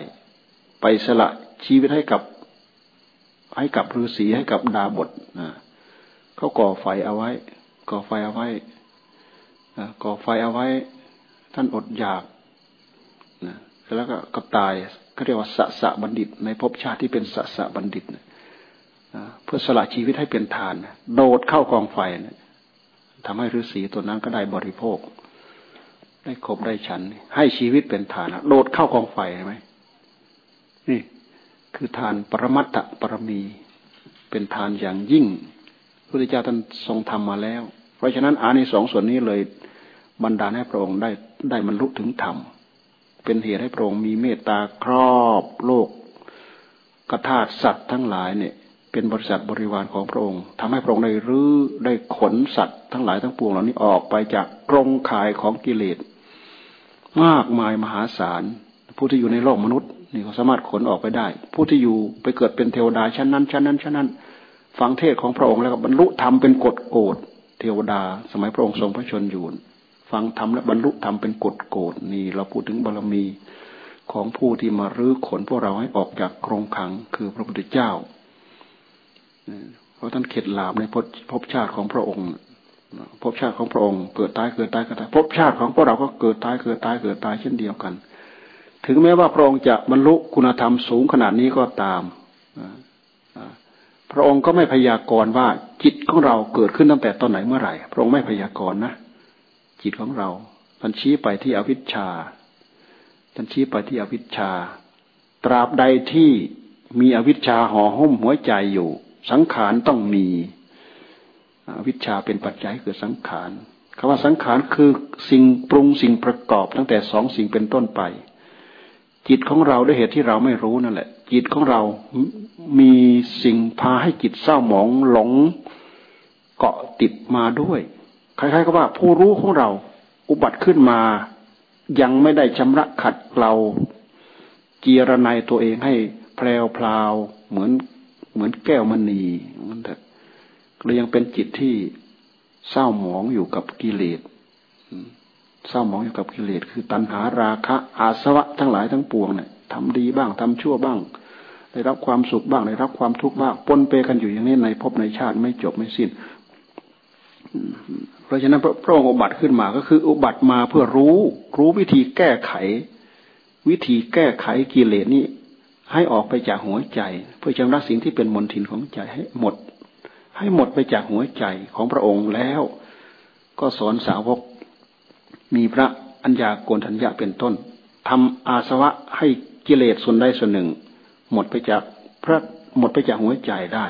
ไปสละชีวิตให้กับให้กับฤาษีให้กับดาบทนะเขาก่อไฟเอาไว้ ก่อไฟเอาไว้ก่อไฟเอาไว้ ท่านอดอยากนะแล้วก็กตายเขาเรียกว่าสะสะบัณฑิต ในภพชาติที่เป็นสะสะบัณฑิตนะเพื่อสละชีวิตให้เป็นทานโดดเข้ากองไฟนะทำให้ฤาษีตัวนั้นก็ได้บริโภค ได้คบได้ฉัน ให้ชีวิตเป็นฐานโดดเข้ากองไฟใช่ไหมนี่คือทานปรมัตถปรมี เป็นทานอย่างยิ่ง พระพุทธเจ้าท่านทรงทำมาแล้ว เพราะฉะนั้นอานิสงส์ส่วนนี้เลยบรรดาให้พระองค์ได้ได้บรรลุถึงธรรมเป็นเหตุให้พระองค์มีเมตตาครอบโลกกระธาสัตว์ทั้งหลายเนี่ยเป็นบริษัทบริวารของพระองค์ทำให้พระองค์ได้รื้อได้ขนสัตว์ทั้งหลายทั้งปวงเหล่านี้ออกไปจากกรงข่ายของกิเลสมากมายมหาศาลผู้ที่อยู่ในโลกมนุษย์นี่เขาสามารถขนออกไปได้ ผู้ที่อยู่ไปเกิดเป็นเทวดาชั้นนั้นชั้นนั้นชั้นนั้น ฟังเทศของพระองค์แล้วก็บรรลุธรรมเป็นกฎโกดเทวดา สมัยพระองค์ทรงพระชนอยู่ฟังธรรมและบรรลุธรรมเป็นกฎโกดนี่เราพูดถึงบารมีของผู้ที่มารื้อขนพวกเราให้ออกจากกรงขังคือพระพุทธเจ้า เพราะท่านเข็ดหลาบในภพชาติของพระองค์ภพชาติของพระองค์เกิดตายเกิดตายเกิดตายภพชาติของพวกเราก็เกิดตายเกิดตายเกิดตายเช่นเดียวกัน ถึงแม้ว่าพระองค์จะบรรลุคุณธรรมสูงขนาดนี้ก็ตาม พระองค์ก็ไม่พยากรณ์ว่า จิตของเราเกิดขึ้นตั้งแต่ตอนไหนเมื่อไหร่ พระองค์ไม่พยากรณ์นะจิตของเราท่านชี้ไปที่อวิชชาท่านชี้ไปที่อวิชชา ตราบใดที่มีอวิชชาห่อหุ้มหัวใจอยู่ สังขารต้องมีอวิชชาเป็นปัจจัยคือสังขารคำว่าสังขารคือสิ่งปรุงสิ่งประกอบตั้งแต่สองสิ่งเป็นต้นไป จิตของเราด้วยเหตุที่เราไม่รู้นั่นแหละ จิตของเรา มีสิ่งพาให้จิตเศร้าหมองหลงเกาะติดมาด้วย คล้ายๆกับว่าผู้รู้ของเราอุบัติขึ้นมา ยังไม่ได้ชำระขัดเราเจียรนายตัวเองให้แพรวพลาวเหมือนเหมือนแก้วมณีมันแต่ก็ยังเป็นจิตที่เศร้าหมองอยู่กับกิเลส เศร้าหมองอยู่กับกิเลสคือตัณหาราคะอาสวะทั้งหลายทั้งปวงเนี่ยทำดีบ้างทำชั่วบ้าง ได้รับความสุขบ้างได้รับความทุกข์บ้างปนเปกันอยู่อย่างนี้ในภพในชาติไม่จบไม่สิ้น เพราะฉะนั้นพระองค์อุบัติขึ้นมาก็คือ อุบัติมาเพื่อรู้ รู้วิธีแก้ไข วิธีแก้ไขกิเลสนี้ให้ออกไปจากหัวใจ เพื่อชำระสิ่งที่เป็นมลทินของใจให้หมด ให้หมดไปจากหัวใจของพระองค์แล้ว ก็สอนสาวก มีพระอัญญาโกณทัญญาเป็นต้นทำอาสวะให้กิเลสส่วนใดส่วนหนึ่ง หมดไปจากพระหมดไปจากหัวใจได้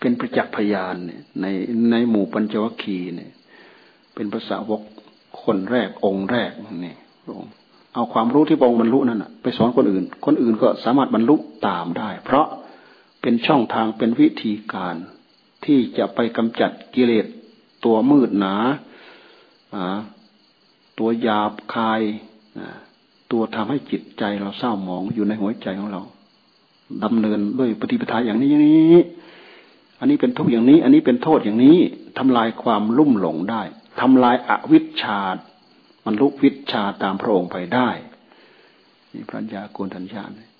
เป็นประจักษ์พยานเนี่ยในในหมู่ปัญจวัคคีย์เนี่ย เป็นภาษาวกคนแรกองค์แรกนี่ลองเอาความรู้ที่พระองค์บรรลุนั่นไปสอนคนอื่น คนอื่นก็สามารถบรรลุตามได้ เพราะเป็นช่องทางเป็นวิธีการ ที่จะไปกำจัดกิเลสตัวมืดหนา ตัวหยาบคายตัวทำให้จิตใจเราเศร้าหมองอยู่ในหัวใจของเราดำเนินด้วยปฏิปทาอย่างนี้อย่างนี้ อันนี้เป็นทุกข์อย่างนี้ อันนี้เป็นโทษอย่างนี้ทำลายความลุ่มหลงได้ทำลายอวิชชา มันลุกวิชาตามพระองค์ไปได้นี่พระญาโกนทัญญาเนี่ย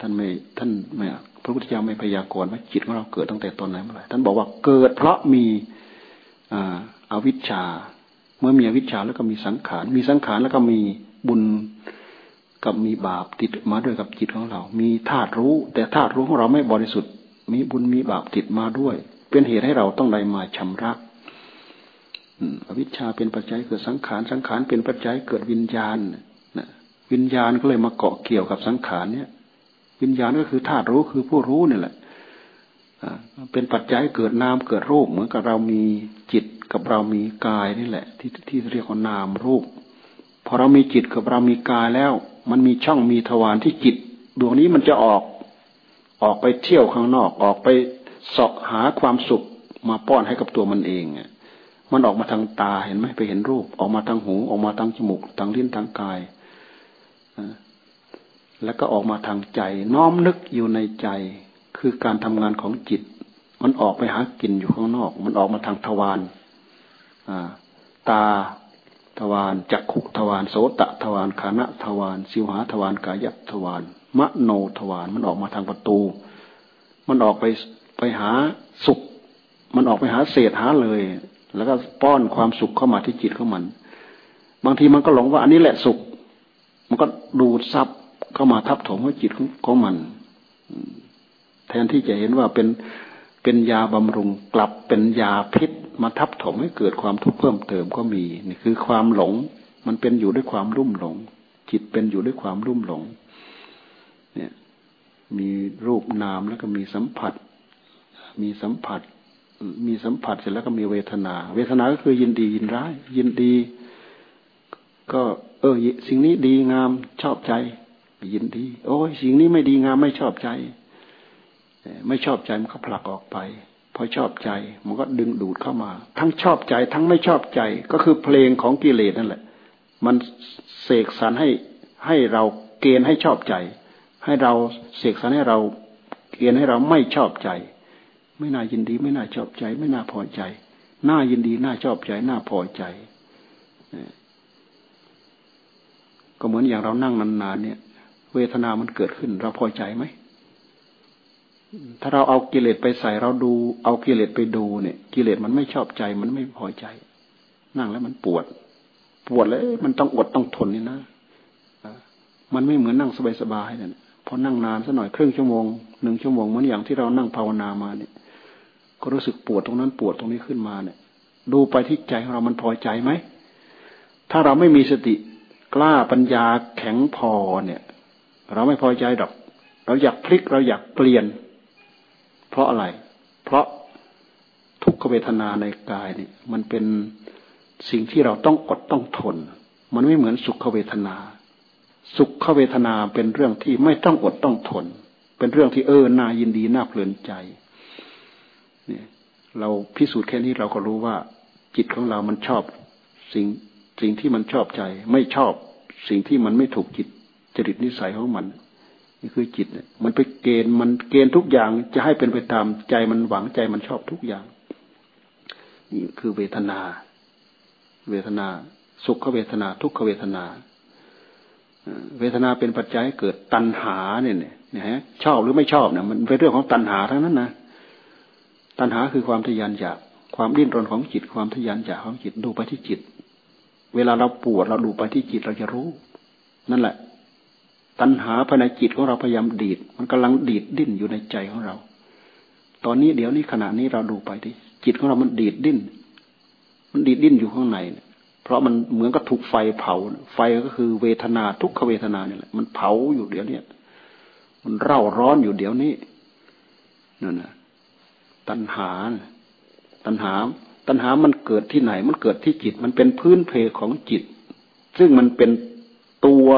ท่านไม่ท่านไม่พระพุทธเจ้าไม่พยากรณ์ว่าจิตของเราเกิดตั้งแต่ตอนไหนเมื่อไหร่ท่านบอกว่าเกิดเพราะมีอวิชชา เมื่อมีอวิชชาแล้วก็มีสังขาร มีสังขารแล้วก็มีบุญกับมีบาปติดมาด้วยกับจิตของเรา มีธาตุรู้ แต่ธาตุรู้ของเราไม่บริสุทธิ์ มีบุญมีบาปติดมาด้วย เป็นเหตุให้เราต้องได้มาชำระอวิชชาเป็นปัจจัยเกิดสังขาร สังขารเป็นปัจจัยเกิดวิญญาณนะวิญญาณก็เลยมาเกาะเกี่ยวกับสังขารเนี่ย วิญญาณก็คือธาตุรู้คือผู้รู้นี่แหละ เป็นปัจจัยเกิดนามเกิดรูป เหมือนกับเรามีจิตกับเรามีกายนี่แหละ ที่ที่เรียกว่านามรูปพอเรามีจิตกับเรามีกายแล้ว มันมีช่องมีทวารที่จิต ดวงนี้มันจะออก ออกไปเที่ยวข้างนอก ออกไปสาะหาความสุขมาป้อนให้กับตัวมันเองมันออกมาทางตาเห็นไหมไปเห็นรูป ออกมาทางหู ออกมาทางจมูกทางลิ้นทางกายแล้วก็ออกมาทางใจ น้อมนึกอยู่ในใจ คือการทำงานของจิต มันออกไปหากินอยู่ข้างนอก มันออกมาทางทวารตาทวารจักขุทวารโสตทวารขานะทวารสิวหาทวารกายทวารมโนทวารมันออกมาทางประตู มันออกไปไปหาสุข มันออกไปหาเศษหาเลย แล้วก็ป้อนความสุขเข้ามาที่จิตของมัน บางทีมันก็หลงว่าอันนี้แหละสุข มันก็ดูดซับเข้ามาทับถมหัวจิตของมัน แทนที่จะเห็นว่าเป็นเป็นยาบำรุงกลับเป็นยาพิษมาทับถมให้เกิดความทุกข์เพิ่มเติมก็มีนี่คือความหลง มันเป็นอยู่ด้วยความรุ่มหลง จิตเป็นอยู่ด้วยความรุ่มหลง เนี่ย มีรูปนามแล้วก็มีสัมผัส มีสัมผัส มีสัมผัสเสร็จแล้วก็มีเวทนา เวทนาก็คือยินดียินร้าย ยินดี ก็ เออ สิ่งนี้ดีงามชอบใจ ยินดี โอ้ยสิ่งนี้ไม่ดีงามไม่ชอบใจ ไม่ชอบใจมันก็ผลักออกไปพอชอบใจมันก็ดึงดูดเข้ามา ทั้งชอบใจทั้งไม่ชอบใจก็คือเพลงของกิเลสนั่นแหละ มันเสกสรรให้ให้เราเกณฑ์ให้ชอบใจ ให้เราเสกสรรให้เราเกียนให้เราไม่ชอบใจ ไม่น่ายินดีไม่น่าชอบใจ ไม่น่าพอใจน่ายินดีน่าชอบใจน่าพอใจก็เหมือนอย่างเรานั่งนานๆเนี่ย เวทนามันเกิดขึ้น เราพอใจไหม ถ้าเราเอากิเลสไปใส่เราดู เอากิเลสไปดูเนี่ย กิเลสมันไม่ชอบใจมันไม่พอใจ นั่งแล้วมันปวด ปวดเลยมันต้องอดต้องทนนี่นะมันไม่เหมือนนั่งสบายๆเนี่ยพอนั่งนานสักหน่อยครึ่งชั่วโมงหนึ่งชั่วโมงเหมือนอย่างที่เรานั่งภาวนามาเนี่ย ก็รู้สึกปวดตรงนั้นปวดตรงนี้ขึ้นมาเนี่ย ดูไปที่ใจของเรามันพอใจไหมถ้าเราไม่มีสติกล้าปัญญาแข็งพอเนี่ย เราไม่พอใจดอก เราอยากพลิกเราอยากเปลี่ยน เพราะอะไร เพราะทุกขเวทนาในกายนี่มันเป็นสิ่งที่เราต้องอดต้องทน มันไม่เหมือนสุขเวทนา สุขเวทนาเป็นเรื่องที่ไม่ต้องอดต้องทน เป็นเรื่องที่เออน่ายินดีน่าเพลินใจเนี่ยเราพิสูจน์แค่นี้เราก็รู้ว่า จิตของเรามันชอบสิ่งสิ่งที่มันชอบใจ ไม่ชอบสิ่งที่มันไม่ถูกจิตจริตนิสัยของมัน นี่คือจิตเนี่ยมันไปเกณฑ์มันเกณฑ์ทุกอย่างจะให้เป็นไปตามใจมันหวังใจมันชอบทุกอย่าง นี่คือเวทนา เวทนา สุขเวทนา ทุกขเวทนา เวทนาเป็นปัจจัยเกิดตัณหาเนี่ยเนี่ยฮะชอบหรือไม่ชอบเนี่ยมันเป็นเรื่องของตัณหาทั้งนั้นนะตัณหาคือความทยานอยากความดิ้นรนของจิต ความทยานอยากของจิตดูไปที่จิต เวลาเราปวดเราดูไปที่จิตเราจะรู้ นั่นแหละ ตัณหาภายในจิตของเราพยายามดีด มันกำลังดีดดิ้นอยู่ในใจของเรา ตอนนี้เดี๋ยวนี้ขณะนี้เราดูไปที่จิตของเรามันดีดดิ้น มันดีดดิ้นอยู่ข้างในเพราะมันเหมือนกับถูกไฟเผา ไฟก็คือเวทนาทุกขเวทนาเนี่ยแหละมันเผาอยู่เดี๋ยวนี้มันเร่าร้อนอยู่เดี๋ยวนี้นั่นนะตัณหา ตัณหา ตัณหามันเกิดที่ไหน มันเกิดที่จิต มันเป็นพื้นเพของจิต ซึ่งมันเป็นตัว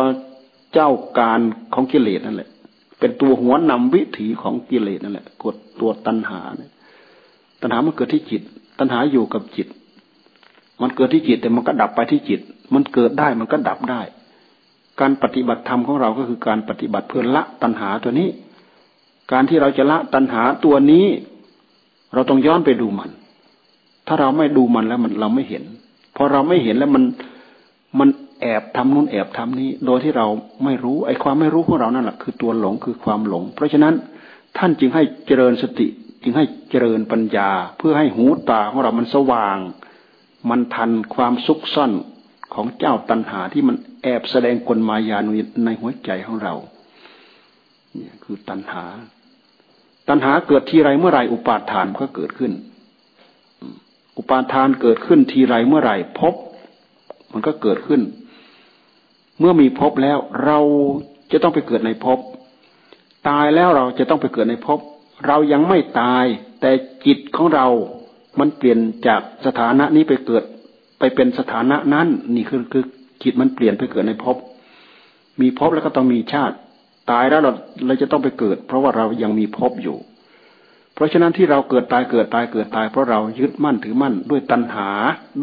เจ้าการของกิเลสนั่นแหละ เป็นตัวหัวนำวิถีของกิเลสนั่นแหละกดตัวตัณหาเนี่ยตัณหามันเกิดที่จิต ตัณหาอยู่กับจิต มันเกิดที่จิตแต่มันก็ดับไปที่จิต มันเกิดได้มันก็ดับได้ การปฏิบัติธรรมของเราก็คือการปฏิบัติเพื่อละตัณหาตัวนี้ การที่เราจะละตัณหาตัวนี้ เราต้องย้อนไปดูมัน ถ้าเราไม่ดูมันแล้วมันเราไม่เห็นพอเราไม่เห็นแล้วมันมัน แอบทำนู่นแอบทำนี้ โดยที่เราไม่รู้ไอ้ความไม่รู้ของเรานั่นแหละคือตัวหลงคือความหลง เพราะฉะนั้นท่านจึงให้เจริญสติ จึงให้เจริญปัญญา เพื่อให้หูตาของเรามันสว่าง มันทันความซุกซ่อนของเจ้าตัณหาที่มันแอบแสดงกลมายานุในหัวใจของเราเนี่ยคือตัณหา ตัณหาเกิดทีไรเมื่อไรอุปาทานก็เกิดขึ้น อุปาทานเกิดขึ้นทีไรเมื่อไรพบ มันก็เกิดขึ้น เมื่อมีภพแล้วเราจะต้องไปเกิดในภพตายแล้วเราจะต้องไปเกิดในภพเรายังไม่ตาย แต่จิตของเรา มันเปลี่ยนจากสถานะนี้ไปเกิด ไปเป็นสถานะนั้น นี่คือคือจิตมันเปลี่ยนไปเกิดในภพมีภพแล้วก็ต้องมีชาติ ตายแล้วเราเราจะต้องไปเกิด เพราะว่าเรายังมีภพอยู่ เพราะฉะนั้นที่เราเกิดตายเกิดตายเกิดตาย เพราะเรายึดมั่นถือมั่น ด้วยตัณหา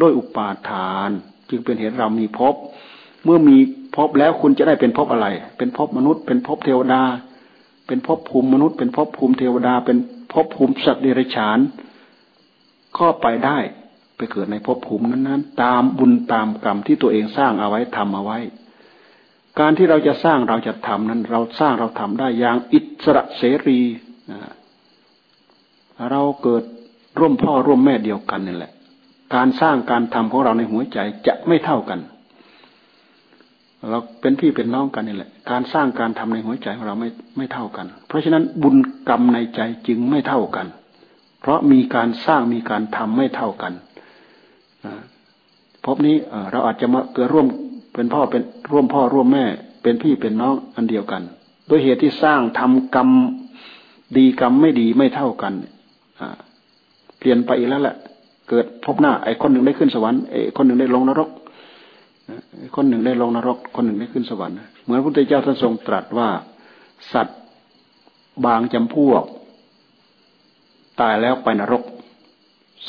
ด้วยอุปาทาน จึงเป็นเหตุเรามีภพเมื่อมี ภพแล้วคุณจะได้เป็นภพอะไร เป็นภพมนุษย์ เป็นภพเทวดา เป็นภพภูมิมนุษย์ เป็นภพภูมิเทวดา เป็นภพภูมิสัตว์เดรัจฉาน ก็ไปได้ไปเกิดในภพภูมินั้นๆ ตามบุญตามกรรมที่ตัวเองสร้างเอาไว้ทำเอาไว้ การที่เราจะสร้างเราจะทำนั้น เราสร้างเราทำได้อย่างอิสระเสรีเราเกิดร่วมพ่อร่วมแม่เดียวกันนี่แหละ การสร้างการทำของเราในหัวใจจะไม่เท่ากัน เราเป็นพี่เป็นน้องกันนี่แหละ การสร้างการทำในหัวใจของเราไม่ไม่เท่ากัน เพราะฉะนั้นบุญกรรมในใจจึงไม่เท่ากัน เพราะมีการสร้างมีการทำไม่เท่ากันพบนี้เราอาจจะมาเกิดร่วมเป็นพ่อเป็นร่วมพ่อร่วมแม่ เป็นพี่เป็นน้องอันเดียวกันโดยเหตุที่สร้างทำกรรมดีกรรมไม่ดีไม่เท่ากันเปลี่ยนไปอีกแล้วแหละ เกิดพบหน้าไอ้คนหนึ่งได้ขึ้นสวรรค์ไอ้คนหนึ่งได้ลงนรก คนหนึ่งได้ลงนรก คนหนึ่งได้ขึ้นสวรรค์เหมือนพระพุทธเจ้าท่านทรงตรัสว่า สัตว์บางจำพวก ตายแล้วไปนรก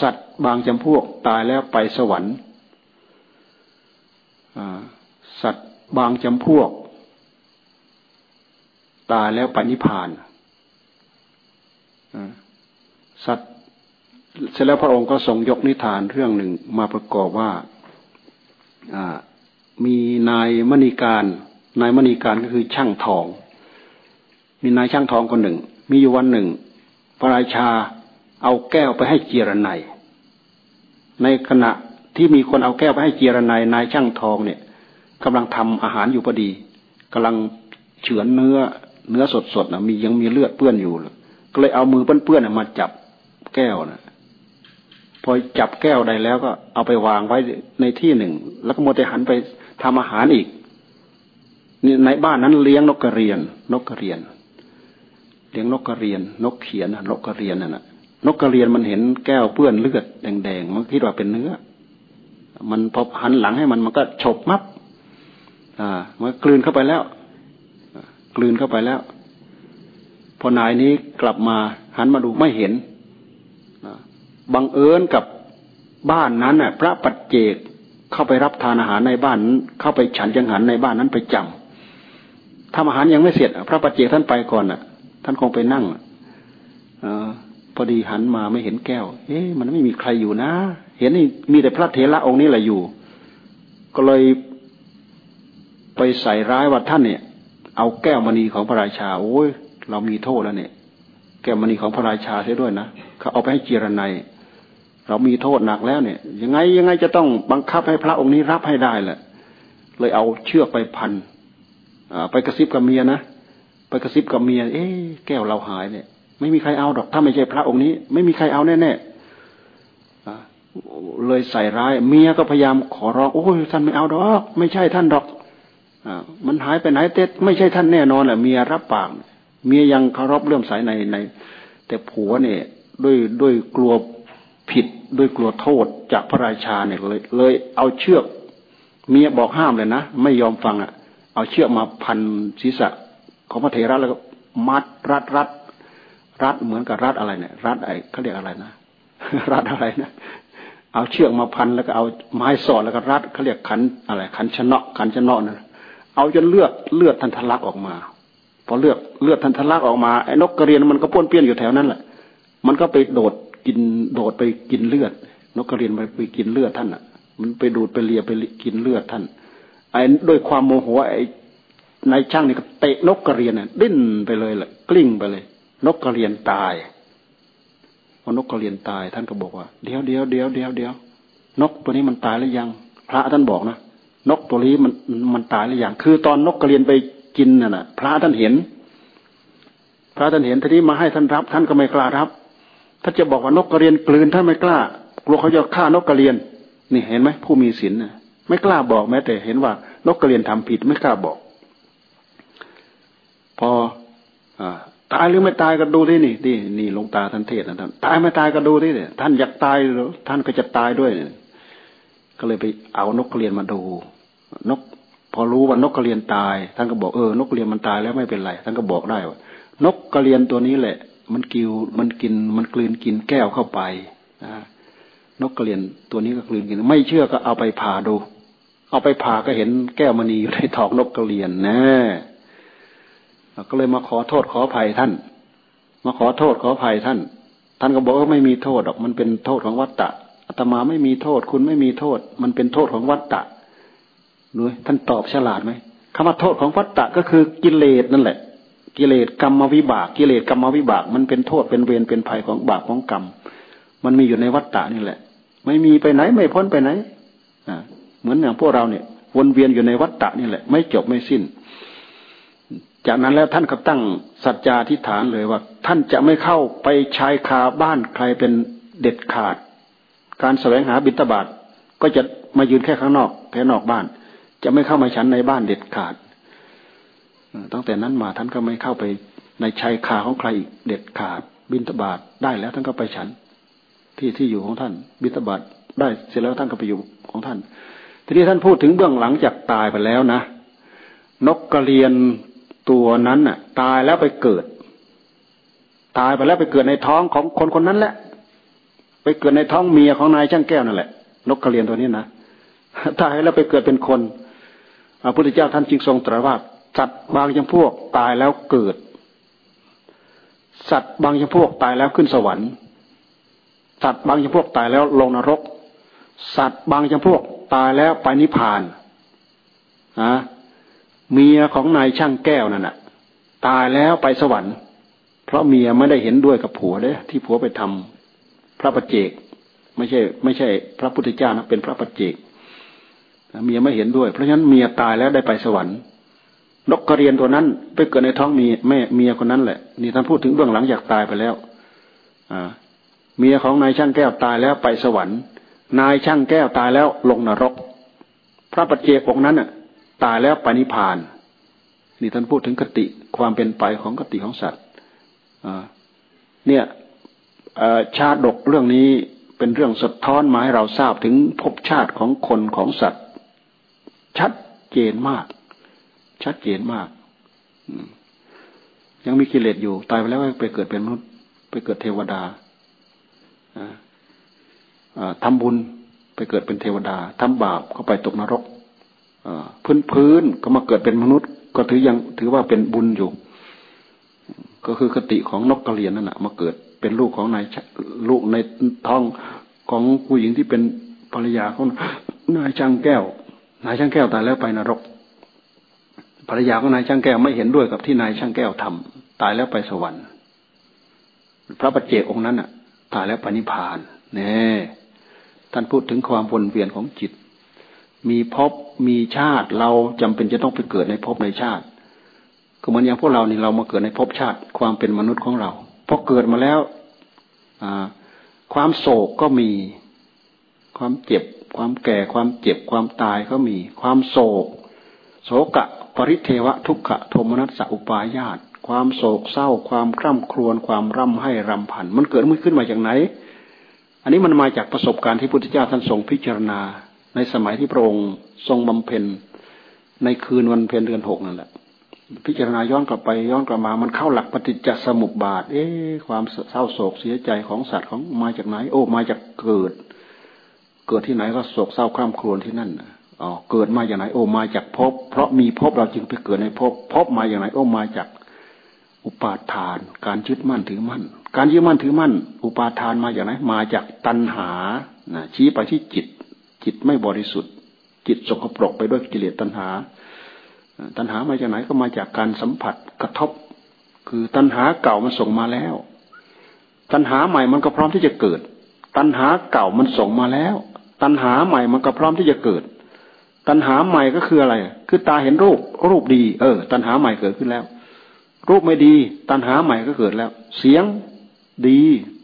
สัตว์บางจำพวก ตายแล้วไปสวรรค์สัตว์บางจำพวก ตายแล้วไปนิพพานสัตว์เสร็จแล้วพระองค์ก็ทรงยกนิทานเรื่องหนึ่งมาประกอบว่า มีนายมณีการ นายมณีการก็คือช่างทอง มีนายช่างทองคนหนึ่ง มีอยู่วันหนึ่ง พระราชาเอาแก้วไปให้เจียรนายในขณะที่มีคนเอาแก้วไปให้เจียรนายนายช่างทองเนี่ยกำลังทำอาหารอยู่พอดีกำลังเฉือนเนื้อเนื้อสดๆนะมียังมีเลือดเปื้อนอยู่ก็เลยเอามือเปื้อนๆมาจับแก้วนะพอจับแก้วได้แล้วก็เอาไปวางไว้ในที่หนึ่ง แล้วก็โมแต่หันไป ทำอาหารอีกนี่ในบ้านนั้นเลี้ยงนกกระเรียน นกกระเรียน เลี้ยงนกกระเรียน นกเขียนนกกระเรียนนั่นแหะนกกระเรียนมันเห็นแก้วเปื้อนเลือดแดงๆมันคิดว่าเป็นเนื้อ มันพอหันหลังให้มันมันก็ฉบมับ อ่ามันกลืนเข้าไปแล้วกลืนเข้าไปแล้ว พอนายนี้กลับมาหันมาดูไม่เห็นบังเอิญกับบ้านนั้นน่ะ พระปัจเจก เข้าไปรับทานอาหารในบ้าน เข้าไปฉันจังหันในบ้านนั้นไปจำทำอาหารยังไม่เสร็จ พระปัจเจกท่านไปก่อนน่ะ ท่านคงไปนั่งอพอดีหันมาไม่เห็นแก้ว เอ๊ะมันไม่มีใครอยู่นะ เห็นนี่มีแต่พระเถระองค์นี้แหละอยู่ ก็เลยไปใส่ร้ายว่าท่านเนี่ย เอาแก้วมณีของพระราชา โอ้ยเรามีโทษแล้วเนี่ย แก้วมณีของพระราชาเสียด้วยนะเขาเอาไปให้เจรนาย เรามีโทษหนักแล้วเนี่ย ยังไงยังไงจะต้องบังคับให้พระองค์นี้รับให้ได้แหละ เลยเอาเชือกไปพันไปกระซิบกับเมียนะไปกระซิบกับเมีย เอ๊แก้วเราหายเนี่ย ไม่มีใครเอาดอกถ้าไม่ใช่พระองค์นี้ ไม่มีใครเอาแน่ๆเลยใส่ร้าย เมียก็พยายามขอร้องโอ้ยท่านไม่เอาดอก ไม่ใช่ท่านดอกอมันหายไปไหนเต็ดไม่ใช่ท่านแน่นอนแหละเมียรับปาก เมียยังเคารพเลื่อมใสในใน แต่ผัวเนี่ย ด้วยด้วยกลัว ผิดด้วยกลัวโทษจากพระราชาเนี่ยเลยเลยเอาเชือกเมียบอกห้ามเลยนะ ไม่ยอมฟังอะ เอาเชือกมาพันศีรษะของพระเถระแล้วก็มัดรัดรัดรัดเหมือนกับรัดอะไรเนี่ย รัดไอ้เขาเรียกอะไรนะรัดอะไรนะเอาเชือกมาพันแล้วก็เอาไม้สอดแล้วก็รัดเขาเรียกขันอะไร ขันชนะขันชนะนะเอาจนเลือดเลือดทันทะลักออกมา พอเลือดเลือดทันทะลักออกมาไอ้นกกระเรียนมันก็ป้วนเปี้ยนอยู่แถวนั้นแหละมันก็ไปโดด กินโดดไปกินเลือด นกกระเรียนไปไปกินเลือดท่านอะ มันไปดูดไปเลียไปกินเลือดท่านไอ้ด้วยความโมโหไอ้นายช่างนี่ก็เตะนกกระเรียนน่ะดิ้นไปเลยแหละกลิ้งไปเลย นกกระเรียนตายพอนกกระเรียนตายท่านก็บอกว่าเดี๋ยวเดี๋ยวเดี๋ยวเดี๋ยวเดี๋ยวนกตัวนี้มันตายหรือยัง พระท่านบอกนะนกตัวนี้มันมันตายหรือยังคือ ตอนนกกระเรียนไปกินน่ะนะพระท่านเห็น พระท่านเห็นทีนี้มาให้ท่านรับ ท่านก็ไม่กล้ารับ ถ้าจะบอกว่านกกระเรียนกลืนท่านไม่กล้ากลัวเขาจะฆ่านกกระเรียน นี่เห็นไหมผู้มีศีลนะไม่กล้าบอกแม้ แต่เห็นว่านกกระเรียนทำผิดไม่กล้าบอก พออตายหรือไม่ตายก็ดูที่นี่นี่นี่ลงตาท่านเทศนะท่านตายไม่ตายก็ดูที่เนี่ยท่านอยากตายหรือท่านก็จะตายด้วยเนี่ยก็เลยไปเอานกกระเรียนมาดู นก พอรู้ว่านกกระเรียนตาย ท่านก็บอกเออนกกระเรียนมันตายแล้วไม่เป็นไรท่านก็บอกได้ว่านกกระเรียนตัวนี้แหละ มันกิวมันกิน มันกลืนกินแก้วเข้าไปนะนกกระเรียนตัวนี้ก็กลืนกิน ไม่เชื่อก็เอาไปผ่าดู เอาไปผ่าก็เห็นแก้วมณีอยู่ในท้องนกกระเรียนนะก็เลยมาขอโทษขออภัยท่าน มาขอโทษขออภัยท่าน ท่านก็บอกว่าไม่มีโทษหรอก มันเป็นโทษของวัตตะอาตมาไม่มีโทษ คุณไม่มีโทษ มันเป็นโทษของวัตตะด้วยท่านตอบฉลาดไหมคำว่าโทษของวัตตะก็คือกิเลสนั่นแหละ กิเลสกรรมวิบาก กิเลสกรรมวิบาก มันเป็นโทษเป็นเวรเป็นภัยของบาปของกรรม มันมีอยู่ในวัฏฏะนี่แหละ ไม่มีไปไหนไม่พ้นไปไหนอ่าเหมือนอย่างพวกเราเนี่ย วนเวียนอยู่ในวัฏฏะนี่แหละ ไม่จบไม่สิ้น จากนั้นแล้วท่านก็ตั้งสัจจาธิฐานเลยว่า ท่านจะไม่เข้าไปชายคาบ้านใครเป็นเด็ดขาด การแสวงหาบิณฑบาตก็จะมายืนแค่ข้างนอกแค่นอกบ้าน จะไม่เข้ามาชั้นในบ้านเด็ดขาด ตั้งแต่นั้นมาท่านก็ไม่เข้าไปในชายคาของใครอีกเด็ดขาดบินตบาทได้แล้วท่านก็ไปฉัน ที่ที่อยู่ของท่าน บินตบาทได้เสร็จแล้วท่านก็ไปอยู่ของท่าน ทีนี้ท่านพูดถึงเบื้องหลังจากตายไปแล้วนะ นกกระเรียนตัวนั้นน่ะ ตายแล้วไปเกิด ตายไปแล้วไปเกิดในท้องของคนคนนั้นแหละ ไปเกิดในท้องเมียของนายช่างแก้วนั่นแหละ นกกระเรียนตัวนี้นะตายแล้วไปเกิดเป็นคนพระพุทธเจ้าท่านจึงทรงตรัสว่า สัตว์บางจำพวกตายแล้วเกิด สัตว์บางจำพวกตายแล้วขึ้นสวรรค์ สัตว์บางจำพวกตายแล้วลงนรก สัตว์บางจำพวกตายแล้วไปนิพพานอะเมียของนายช่างแก้วนั่นน่ะ ตายแล้วไปสวรรค์ เพราะเมียไม่ได้เห็นด้วยกับผัวเด้ที่ผัวไปทำพระประเจก ไม่ใช่ ไม่ใช่ พระพุทธเจ้านะเป็นพระประเจกเมียไม่เห็นด้วย เพราะฉะนั้นเมียตายแล้วได้ไปสวรรค์ นกกระเรียนตัวนั้น ไปเกิดในท้องมีแม่เมียคนนั้นแหละ นี่ท่านพูดถึงเบื้องหลังอยากตายไปแล้วอ่าเมียของนายช่างแก้วตายแล้วไปสวรรค์ นายช่างแก้วตายแล้วลงนรก พระปัจเจกองนั้นน่ะ ตายแล้วไปนิพพาน นี่ท่านพูดถึงกติความเป็นไปของกติของสัตว์เนี่ยชาดกเรื่องนี้เป็นเรื่องสะท้อนมาให้เราทราบถึงภพชาติของคนของสัตว์ ชัดเจนมาก ชัดเจนมากยังมีกิเลสอยู่ ตายไปแล้วไปเกิดเป็นมนุษย์ ไปเกิดเทวดาทำบุญไปเกิดเป็นเทวดาทำบาปก็ไปตกนรกพื้นพื้นก็มาเกิดเป็นมนุษย์ ก็ถือยังถือว่าเป็นบุญอยู่ ก็คือคติของนกกระเรียนนั่นแหละมาเกิดเป็นลูกของนายลูกในท้องของผู้หญิงที่เป็นภรรยาของนายช่างแก้ว นายช่างแก้วตายแล้วไปนรก ภรรยาของนายช่างแก้วไม่เห็นด้วยกับที่นายช่างแก้วทำตายแล้วไปสวรรค์ พระปัจเจกองค์นั้นอะ ตายแล้วปนิพานเนี่ท่านพูดถึงความวนเวียนของจิต มีภพมีชาติเราจำเป็นจะต้องไปเกิดในภพในชาติ ก็เหมือนอย่างพวกเรานี่เรามาเกิดในภพชาติ ความเป็นมนุษย์ของเราพอเกิดมาแล้วความโศกก็มี ความเจ็บ ความแก่ความเจ็บความตายก็มี ความโศก โศกะปริเทวะทุกขโทมนัสสอุปายาตความโศกเศร้า ความคร่ำครวญความร่ำให้รำพัน มันเกิดมขึ้นมาจากไหน อันนี้มันมาจากประสบการณ์ที่พุทธเจ้าท่านทรงพิจารณา ในสมัยที่พระองค์ทรงบำเพ็ญในคืนวันเพ็ญเดือนหกนั่นแหละ พิจารณาย้อนกลับไปย้อนกลับมา มันเข้าหลักปฏิจจสมุปบาท เอ๊ความเศร้าโศกเสียใจของสัตว์ของมาจากไหน โอ้ มาจากเกิด เกิดที่ไหนก็โศกเศร้าคร่ำครวญที่นั่น อ๋อเกิดมาอย่างไหนโอ้มาจากภพเพราะมีภพเราจึงไปเกิดในภพภพมาอย่างไหนโอ้มาจากอุปาทาน การยึดมั่นถือมั่น การยึดมั่นถือมั่น อุปาทานมาอย่างไหนมาจากตัณหานะชี้ไปที่จิต จิตไม่บริสุทธิ์ จิตสกปรกไปด้วยกิเลสตัณหา ตัณหามาจากไหนก็มาจากการสัมผัสกระทบ คือตัณหาเก่ามันส่งมาแล้ว ตัณหาใหม่มันก็พร้อมที่จะเกิด ตัณหาเก่ามันส่งมาแล้ว ตัณหาใหม่มันก็พร้อมที่จะเกิด ตัณหาใหม่ก็คืออะไร คือตาเห็นรูป รูปดี เออ ตัณหาใหม่เกิดขึ้นแล้ว รูปไม่ดี ตัณหาใหม่ก็เกิดแล้ว เสียงดี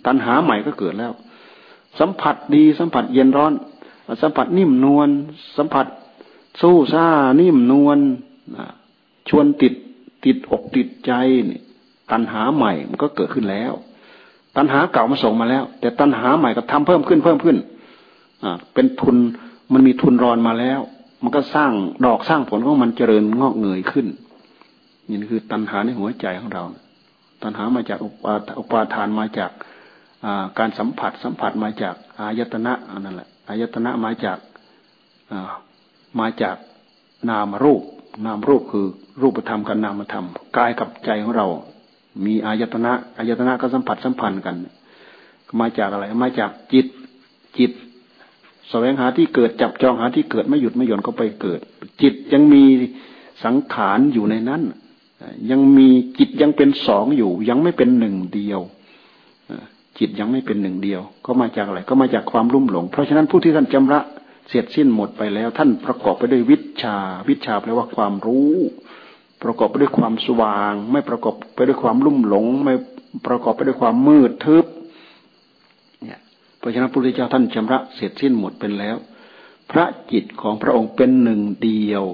ตัณหาใหม่ก็เกิดแล้ว สัมผัสดี สัมผัสเย็นร้อน สัมผัสนิ่มนวล สัมผัสสู้ซ่า นิ่มนวลชวนติด ติดอกติดใจนี่ตัณหาใหม่มันก็เกิดขึ้นแล้ว ตัณหาเก่ามาส่งมาแล้ว แต่ตัณหาใหม่ก็ทำเพิ่มขึ้นเพิ่มขึ้น อ่า เป็นทุน มันมีทุนรอนมาแล้ว มันก็สร้างดอกสร้างผลของมันเจริญงอกเงยขึ้นนี่คือตัณหาในหัวใจของเรา ตัณหามาจากอุปาทานมาจากการสัมผัสสัมผัสมาจากอายตนะนั่นแหละอายตนะมาจากมาจากนามรูป นามรูปคือรูปธรรมกับนามธรรมกายกับใจของเรา มีอายตนะอายตนะก็สัมผัสสัมพันธ์กัน มาจากอะไร มาจากจิตจิต แสวงหาที่เกิดจับจองหาที่เกิดไม่หยุดไม่หย่อนก็ไปเกิด จิตยังมีสังขารอยู่ในนั้น ยังมีจิตยังเป็นสองอยู่ ยังไม่เป็นหนึ่งเดียวจิตยังไม่เป็นหนึ่งเดียว ก็มาจากอะไรก็มาจากความรุ่มหลง เพราะฉะนั้นผู้ที่ท่านจำระเสร็จสิ้นหมดไปแล้ว ท่านประกอบไปด้วยวิชา วิชาแปลว่าความรู้ ประกอบไปด้วยความสว่าง ไม่ประกอบไปด้วยความรุ่มหลง ไม่ประกอบไปด้วยความมืดทึบ เพราะฉะนั้นพระพุทธเจ้าท่านชำระเสร็จสิ้นหมดเป็นแล้ว พระจิตของพระองค์เป็นหนึ่งเดียว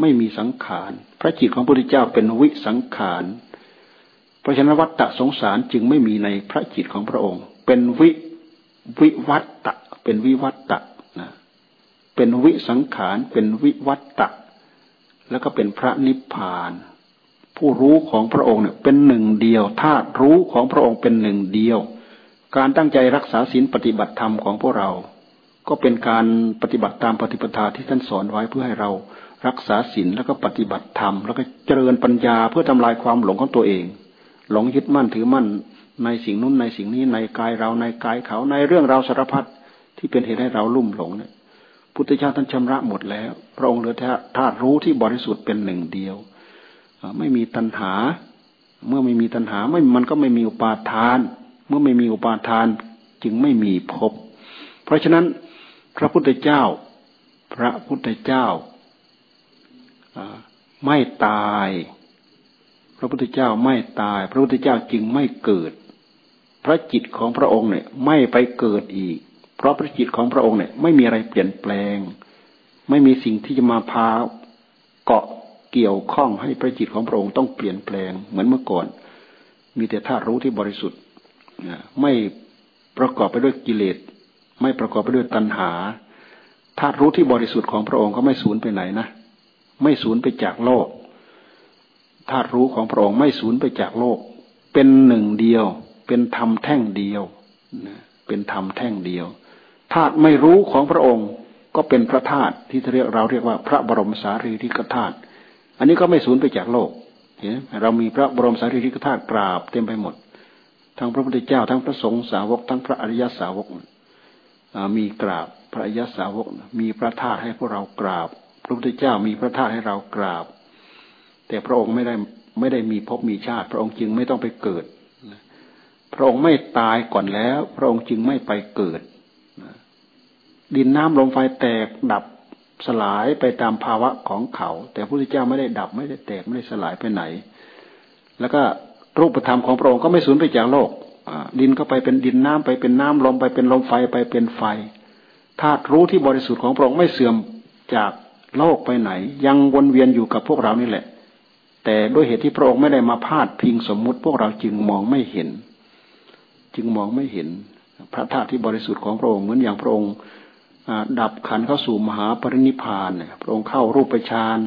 ไม่มีสังขาร พระจิตของพระพุทธเจ้าเป็นวิสังขาร เพราะฉะนั้นวัตตะสงสารจึงไม่มีในพระจิตของพระองค์ เป็นวิวิวัตตะ เป็นวิวัตตะนะเป็นวิสังขาร เป็นวิวัตตะ แล้วก็เป็นพระนิพพานผู้รู้ของพระองค์เนี่ยเป็นหนึ่งเดียวธาตุรู้ของพระองค์เป็นหนึ่งเดียว การตั้งใจรักษาศีลปฏิบัติธรรมของพวกเรา ก็เป็นการปฏิบัติตามปฏิปทาที่ท่านสอนไว้เพื่อให้เรารักษาศีลแล้วก็ปฏิบัติธรรมแล้วก็เจริญปัญญาเพื่อทำลายความหลงของตัวเอง หลงยึดมั่นถือมั่นในสิ่งนู้นในสิ่งนี้ในกายเราในกายเขาในเรื่องเราสารพัดที่เป็นเหตุให้เราลุ่มหลงเนี่ยพุทธเจ้าท่านชำระหมดแล้ว พระองค์เหลือธาตุรู้ที่บริสุทธิ์เป็นหนึ่งเดียว ไม่มีตัณหา เมื่อไม่มีตัณหาไม่มันก็ไม่มีอุปาทาน มื่อไม่มีอุปาทานจึงไม่มีภพเพราะฉะนั้นพระพุทธเจ้า พระพุทธเจ้าไม่ตาย พระพุทธเจ้าไม่ตาย พระพุทธเจ้าจึงไม่เกิด พระจิตของพระองค์เนี่ยไม่ไปเกิดอีก เพราะพระจิตของพระองค์เนี่ยไม่มีอะไรเปลี่ยนแปลง ไม่มีสิ่งที่จะมาพาเกาะเกี่ยวข้องให้พระจิตของพระองค์ต้องเปลี่ยนแปลงเหมือนเมื่อก่อน มีแต่ธาตุรู้ที่บริสุทธิ์ ไม่ประกอบไปด้วยกิเลส ไม่ประกอบไปด้วยตัณหาธาตุรู้ที่บริสุทธิ์ของพระองค์ก็ไม่สูญไปไหนนะ ไม่สูญไปจากโลกธาตุรู้ของพระองค์ไม่สูญไปจากโลก เป็นหนึ่งเดียว เป็นธรรมแท่งเดียวเป็นธรรมแท่งเดียวธาตุไม่รู้ของพระองค์ก็เป็นพระธาตุที่เรียกเราเรียกว่าพระบรมสารีริกธาตุอันนี้ก็ไม่สูญไปจากโลกเห็นเรามีพระบรมสารีริกธาตุกราบเต็มไปหมด ทั้งพระพุทธเจ้า ทั้งพระสงฆ์สาวก ทั้งพระอริยสาวกมีกราบพระอริยสาวก มีพระธาตุให้พวกเรากราบ พระพุทธเจ้ามีพระธาตุให้เรากราบ แต่พระองค์ไม่ได้ไม่ได้มีภพมีชาติ พระองค์จึงไม่ต้องไปเกิด พระองค์ไม่ตายก่อนแล้ว พระองค์จึงไม่ไปเกิด ดินน้ำลมไฟแตกดับสลายไปตามภาวะของเขา แต่พระพุทธเจ้าไม่ได้ดับไม่ได้แตกไม่ได้สลายไปไหน แล้วก็ รูปธรรมของพระองค์ก็ไม่สูญไปจากโลกดินก็ไปเป็นดินน้ำไปเป็นน้ำลมไปเป็นลมไฟไปเป็นไฟธาตุรู้ที่บริสุทธิ์ของพระองค์ไม่เสื่อมจากโลกไปไหน ยังวนเวียนอยู่กับพวกเรานี่แหละ แต่ด้วยเหตุที่พระองค์ไม่ได้มาพาดพิงสมมุติ พวกเราจึงมองไม่เห็น จึงมองไม่เห็น พระธาตุที่บริสุทธิ์ของพระองค์เหมือนอย่างพระองค์ดับขันเข้าสู่มหาปรินิพานพระองค์เข้ารูปฌาน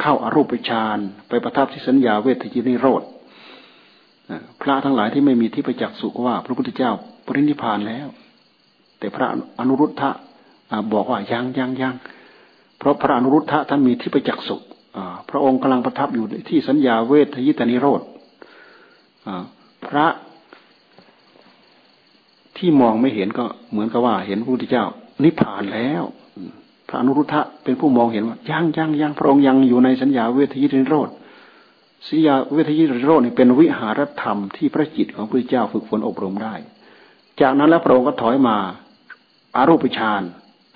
เข้าอารูปฌานไปประทับที่สัญญาเวทยินิโรธ พระทั้งหลายที่ไม่มีที่ประจักษ์สุขว่า พระพุทธเจ้าปรินิพานแล้ว แต่พระอนุรุทธะบอกว่ายังยังยังเพราะพระอนุรุทธะท่านมีที่ประจักษ์สุพระองค์กำลังประทับอยู่ที่สัญญาเวทยิตานิโรธพระที่มองไม่เห็นก็เหมือนกับว่า เห็นพระพุทธเจ้า นิพพานแล้วพระอนุรุทธะเป็นผู้มองเห็นว่ายังยังยังพระองค์ยังอยู่ในสัญญาเวทยิตานิโรธ สัญญาเวทยิตานิโรนี่เป็นวิหารธรรมที่พระจิตของพระเจ้าฝึกฝนอบรมได้ จากนั้นแล้วพระองค์ก็ถอยมาอารูปฌาน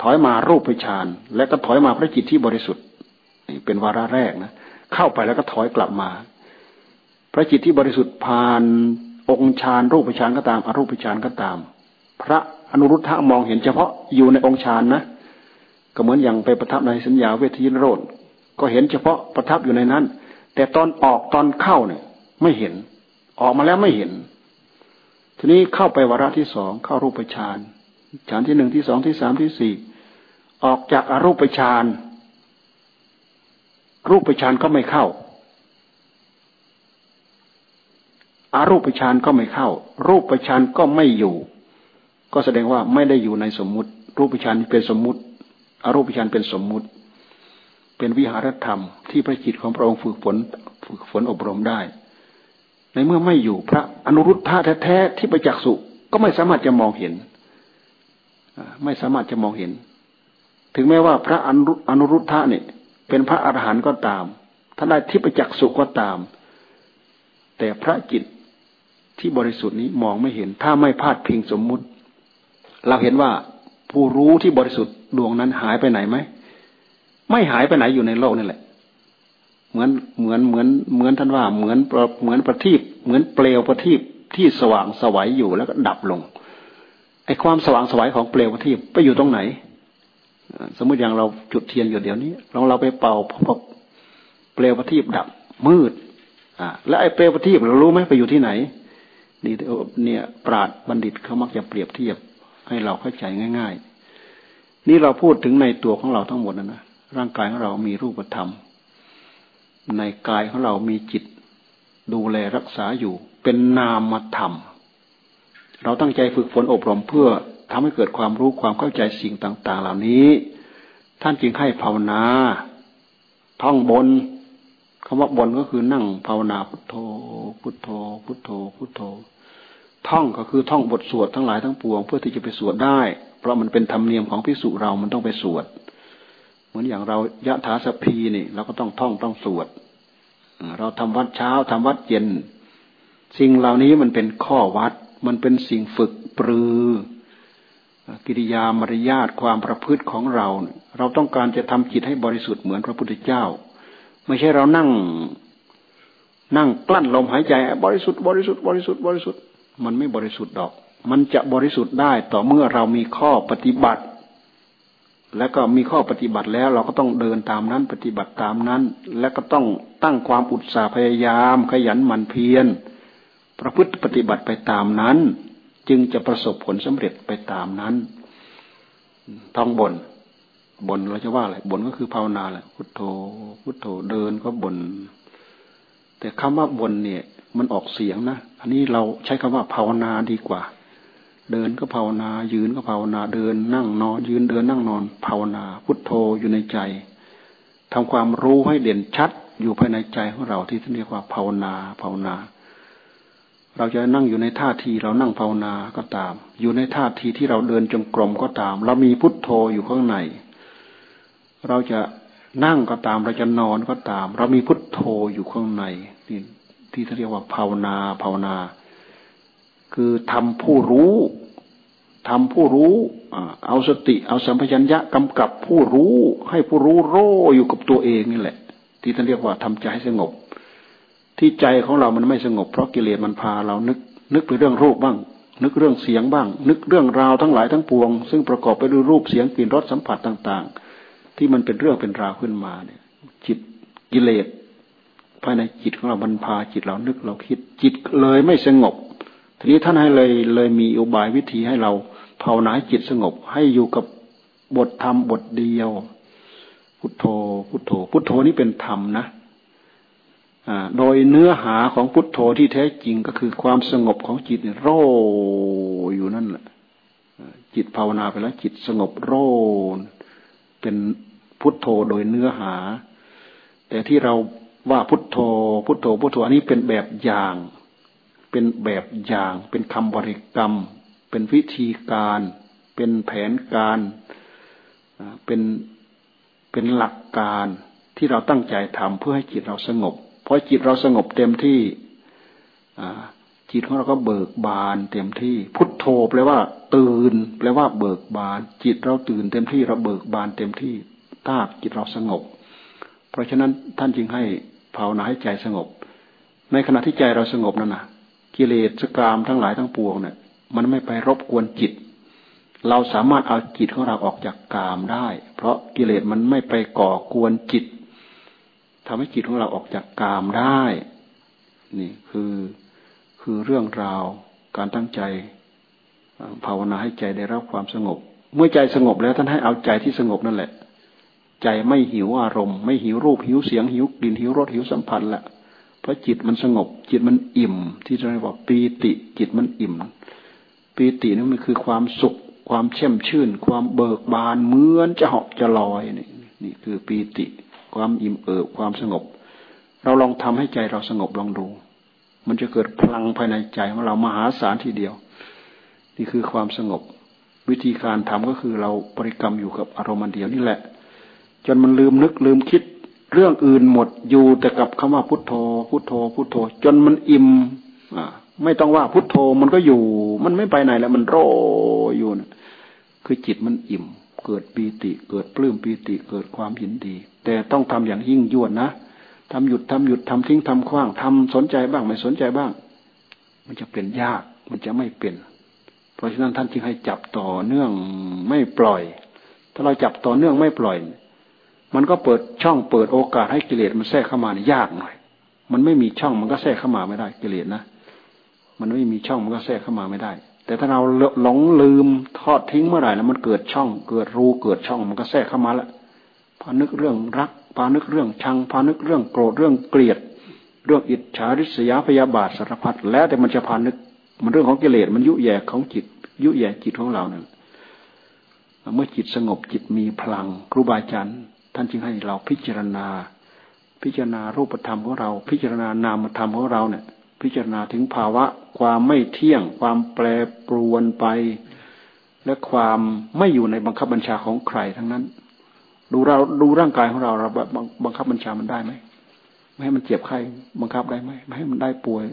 ถอยมารูปฌานและก็ถอยมาพระจิตที่บริสุทธิ์นี่เป็นวาระแรกนะเข้าไปแล้วก็ถอยกลับมา พระจิตที่บริสุทธิ์ผ่านองค์ฌานรูปฌานก็ตามอรูปฌานก็ตาม พระอนุรุทธะมองเห็นเฉพาะอยู่ในองค์ฌานนะก็เหมือนอย่างไปประทับในสัญญาเวทีนโรดก็เห็นเฉพาะประทับอยู่ในนั้น แต่ตอนออกตอนเข้าเนี่ย ไม่เห็น ออกมาแล้วไม่เห็น ทีนี้เข้าไปวาระที่สองเข้ารูปฌานฌานที่หนึ่งที่สองที่สามที่สี่ออกจากอารูปฌานรูปฌานก็ไม่เข้าอารูปฌานก็ไม่เข้า รูปฌานก็ไม่อยู่ ก็แสดงว่าไม่ได้อยู่ในสมมุติ รูปฌานเป็นสมมุติอารูปฌานเป็นสมมุติ เป็นวิหารธรรมที่พระจิตของพระองค์ฝึกฝนฝึกฝนอบรมได้ ในเมื่อไม่อยู่พระอนุรุทธะแท้ๆที่ประจักษ์สุก็ไม่สามารถจะมองเห็นไม่สามารถจะมองเห็น ถึงแม้ว่าพระอนุรุทธะเนี่ย เป็นพระอรหันต์ก็ตามถ้าได้ทิพจักสุก็ตาม แต่พระจิตที่บริสุทธิ์นี้มองไม่เห็น ถ้าไม่พลาดพิงสมมุติ เราเห็นว่าผู้รู้ที่บริสุทธิ์ดวงนั้นหายไปไหนไหม ไม่หายไปไหนอยู่ในโลกนี่แหละ เหมือนเหมือนเหมือนเหมือนท่านว่าเหมือนเหมือนประทีปเหมือนเปลวประทีปที่สว่างสวัยอยู่แล้วก็ดับลงไอ้ความสว่างสวัยของเปลวประทีปไปอยู่ตรงไหน สมมติอย่างเราจุดเทียนอยู่เดี๋ยวนี้ลองเราไปเป่าพบเปลวประทีปดับ มืดอ่าแล้วไอ้เปลวประทีปเรารู้ไหมไปอยู่ที่ไหนนี่เนี่ยปราดบัณฑิตเขามักจะเปรียบเทียบให้เราเข้าใจง่าย ๆ นี่เราพูดถึงในตัวของเราทั้งหมดนะนะ ร่างกายของเรามีรูปธรรม ในกายของเรามีจิต ดูแลรักษาอยู่ เป็นนามธรรม เราตั้งใจฝึกฝนอบรมเพื่อทำให้เกิดความรู้ความเข้าใจสิ่งต่าง ๆ เหล่านี้ ท่านจึงให้ภาวนาท่องบนคำว่าบนก็คือนั่งภาวนาพุทโธ พุทโธ พุทโธ พุทโธ ท่องก็คือท่องบทสวดทั้งหลายทั้งปวง เพื่อที่จะไปสวดได้ เพราะมันเป็นธรรมเนียมของพิสุเรามันต้องไปสวด มือนอย่างเรายะถาสพีนี่เราก็ต้องท่องต้องสวดเราทำวัดเช้าทำวัดเย็น สิ่งเหล่านี้มันเป็นข้อวัด มันเป็นสิ่งฝึกปรือกิริยามารยาทความประพฤติของเรา เราต้องการจะทำจิตให้บริสุทธิ์เหมือนพระพุทธเจ้า ไม่ใช่เรานั่ง นั่งกลั้นลมหายใจบริสุทธิ์บริสุทธิ์บริสุทธิ์บริสุทธิ์มันไม่บริสุทธิ์ดอก มันจะบริสุทธิ์ได้ต่อเมื่อเรามีข้อปฏิบัติ และก็มีข้อปฏิบัติแล้วเราก็ต้องเดินตามนั้นปฏิบัติตามนั้น และก็ต้องตั้งความอุตสาห์พยายาม ขยันหมั่นเพียรประพฤติปฏิบัติไปตามนั้น จึงจะประสบผลสำเร็จไปตามนั้นท่องบนบนเราจะว่าอะไรบนก็คือภาวนาแหละพุทโธพุทโธเดินก็บน แต่คำว่าบนเนี่ย มันออกเสียงนะอันนี้เราใช้คำว่าภาวนาดีกว่า เดินก็ภาวนา ยืนก็ภาวนา เดินนั่งนอน ยืนเดินนั่งนอน ภาวนา พุทโธอยู่ในใจทำความรู้ให้เด่นชัดอยู่ภายในใจของเราที่ท่านเรียกว่าภาวนา ภาวนา เราจะนั่งอยู่ในท่าทีเรานั่งภาวนาก็ตาม อยู่ในท่าทีที่เราเดินจงกรมก็ตาม เรามีพุทโธอยู่ข้างใน เราจะนั่งก็ตาม เราจะนอนก็ตาม เรามีพุทโธอยู่ข้างในที่ที่เขาเรียกว่าภาวนา ภาวนา คือทำผู้รู้ทำผู้รู้เอาสติ เอาสัมปชัญญะกำกับผู้รู้ ให้ผู้รู้โรอยู่กับตัวเองนี่แหละ ที่ท่านเรียกว่าทำใจให้สงบ ที่ใจของเรามันไม่สงบ เพราะกิเลสมันพาเรานึก นึกไปเรื่องรูปบ้าง นึกเรื่องเสียงบ้าง นึกเรื่องราวทั้งหลายทั้งปวง ซึ่งประกอบไปด้วยรูปเสียงกลิ่นรสสัมผัสต่าง ๆ ที่มันเป็นเรื่องเป็นราวขึ้นมาเนี่ย จิตกิเลสภายในจิตของเราบันพาจิตเรานึกเราคิด จิตเลยไม่สงบ ทีนี้ท่านให้เลยเลยมีอุบายวิธีให้เราภาวนาจิตสงบ ให้อยู่กับบทธรรมบทเดียว พุทโธ พุทโธ พุทโธนี่เป็นธรรมนะโดยเนื้อหาของพุทโธที่แท้จริงก็คือความสงบของจิตโรอยู่นั่นแหละจิตภาวนาไปแล้วจิตสงบโรเป็นพุทโธโดยเนื้อหา แต่ที่เราว่าพุทโธ พุทโธพุทโธอันนี้เป็นแบบอย่าง เป็นแบบอย่าง เป็นคำบริกรรม เป็นวิธีการ เป็นแผนการ เป็นเป็นหลักการที่เราตั้งใจทำเพื่อให้จิตเราสงบ เพอจิตเราสงบเต็มที่จิตของเราก็เบิกบานเต็มที่ พุทโธแปลว่า ตื่น แปลว่าเบิกบาน จิตเราตื่นเต็มที่เราเบิกบานเต็มที่ถ้าจิตเราสงบ เพราะฉะนั้นท่านจึงให้ภาวนาให้ใจสงบ ในขณะที่ใจเราสงบนั่นนะ กิเลสกรามทั้งหลายทั้งปวงเนี่ยมันไม่ไปรบกวนจิต เราสามารถเอาจิตของเราออกจากกามได้ เพราะกิเลสมันไม่ไปก่อกวนจิตทำให้จิตของเราออกจากกามได้ นี่คือคือเรื่องราวการตั้งใจภาวนาให้ใจได้รับความสงบ เมื่อใจสงบแล้วท่านให้เอาใจที่สงบนั่นแหละ ใจไม่หิวอารมณ์ ไม่หิวรูปหิวเสียงหิวกลิ่นหิวรสหิวสัมผัสละ เพราะจิตมันสงบ จิตมันอิ่ม ที่เรียกว่าปีติ จิตมันอิ่ม ปีตินี่มันคือความสุข ความเช่มชื่น ความเบิกบานเหมือนจะเหาะจะลอยนี่นี่คือปีติ ความอิ่มเอิบความสงบ เราลองทำให้ใจเราสงบลองดู มันจะเกิดพลังภายในใจของเรามหาศาลทีเดียว นี่คือความสงบ วิธีการทำก็คือเราบริกรรมอยู่กับอารมณ์เดียวนี่แหละ จนมันลืมนึกลืมคิด เรื่องอื่นหมดอยู่แต่กับคำว่าพุทโธ พุทโธ พุทโธ จนมันอิ่มอ่าไม่ต้องว่าพุทโธมันก็อยู่ มันไม่ไปไหนแล้วมันโรอยู่นะคือจิตมันอิ่ม เกิดปีติ เกิดปลื้มปีติ เกิดความยินดี แต่ต้องทำอย่างยิ่งยวดนะทำหยุดทำหยุดทำทิ้งทำคว้างทำสนใจบ้างไม่สนใจบ้าง มันจะเป็นยาก มันจะไม่เป็น เพราะฉะนั้นท่านจึงให้จับต่อเนื่องไม่ปล่อย ถ้าเราจับต่อเนื่องไม่ปล่อย มันก็เปิดช่องเปิดโอกาสให้กิเลสมันแทรกเข้ามานี่ยากหน่อย มันไม่มีช่องมันก็แทรกเข้ามาไม่ได้กิเลสนะ มันไม่มีช่องมันก็แทรกเข้ามาไม่ได้ แต่ถ้าเราหลงลืมทอดทิ้งเมื่อไหร่แล้วมันเกิดช่อง เกิดรูเกิดช่องมันก็แทรกเข้ามาแล้วพานึกเรื่องรัก พานึกเรื่องชัง พานึกเรื่องโกรธเรื่องเกลียด เรื่องอิจฉาริษยาพยาบาทสารพัดแล้วแต่มันจะพานึก มันเรื่องของกิเลสมันยุแย่ของจิต ยุแย่จิตของเราเนี่ยเมื่อจิตสงบจิตมีพลังครูบาอาจารย์ ท่านจึงให้เราพิจารณา พิจารณารูปธรรมของเรา พิจารณานามธรรมของเราเนี่ย พิจารณาถึงภาวะ ความไม่เที่ยง ความแปรปรวนไป และความไม่อยู่ในบังคับบัญชาของใครทั้งนั้น ดูเราดูร่างกายของเราเราบังคับบัญชามันได้ไหมไม่ให้มันเจ็บไข้บังคับได้ไหมไม่ให้มันได้ป่วย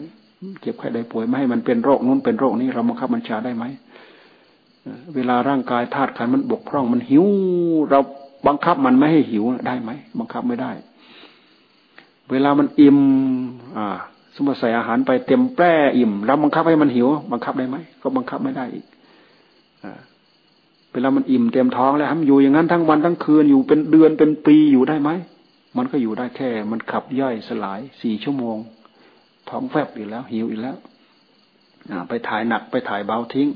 เจ็บไข้ได้ป่วยไม่ให้มันเป็นโรคนู้นเป็นโรคนี้เราบังคับบัญชาได้ไหมเวลาร่างกายธาตุขันมันบกพร่องมันหิว เรา บังคับมันไม่ให้หิวได้ไหมบังคับไม่ได้ เวลามันอิ่มอ่า สมมติใส่อาหารไปเต็มแปร่อิ่มเราบังคับให้มันหิว บังคับได้ไหมก็บังคับไม่ได้อีกเวลามันอิ่มเต็มท้องแล้วทำอยู่อย่างนั้นทั้งวันทั้งคืนอยู่เป็นเดือนเป็นปีอยู่ได้ไหมมันก็อยู่ได้แค่ มันขับย่อยสลายสี่ชั่วโมง ท้องแฟบอีกแล้ว หิวอีกแล้วไปถ่ายหนักไปถ่ายเบาทิ้ง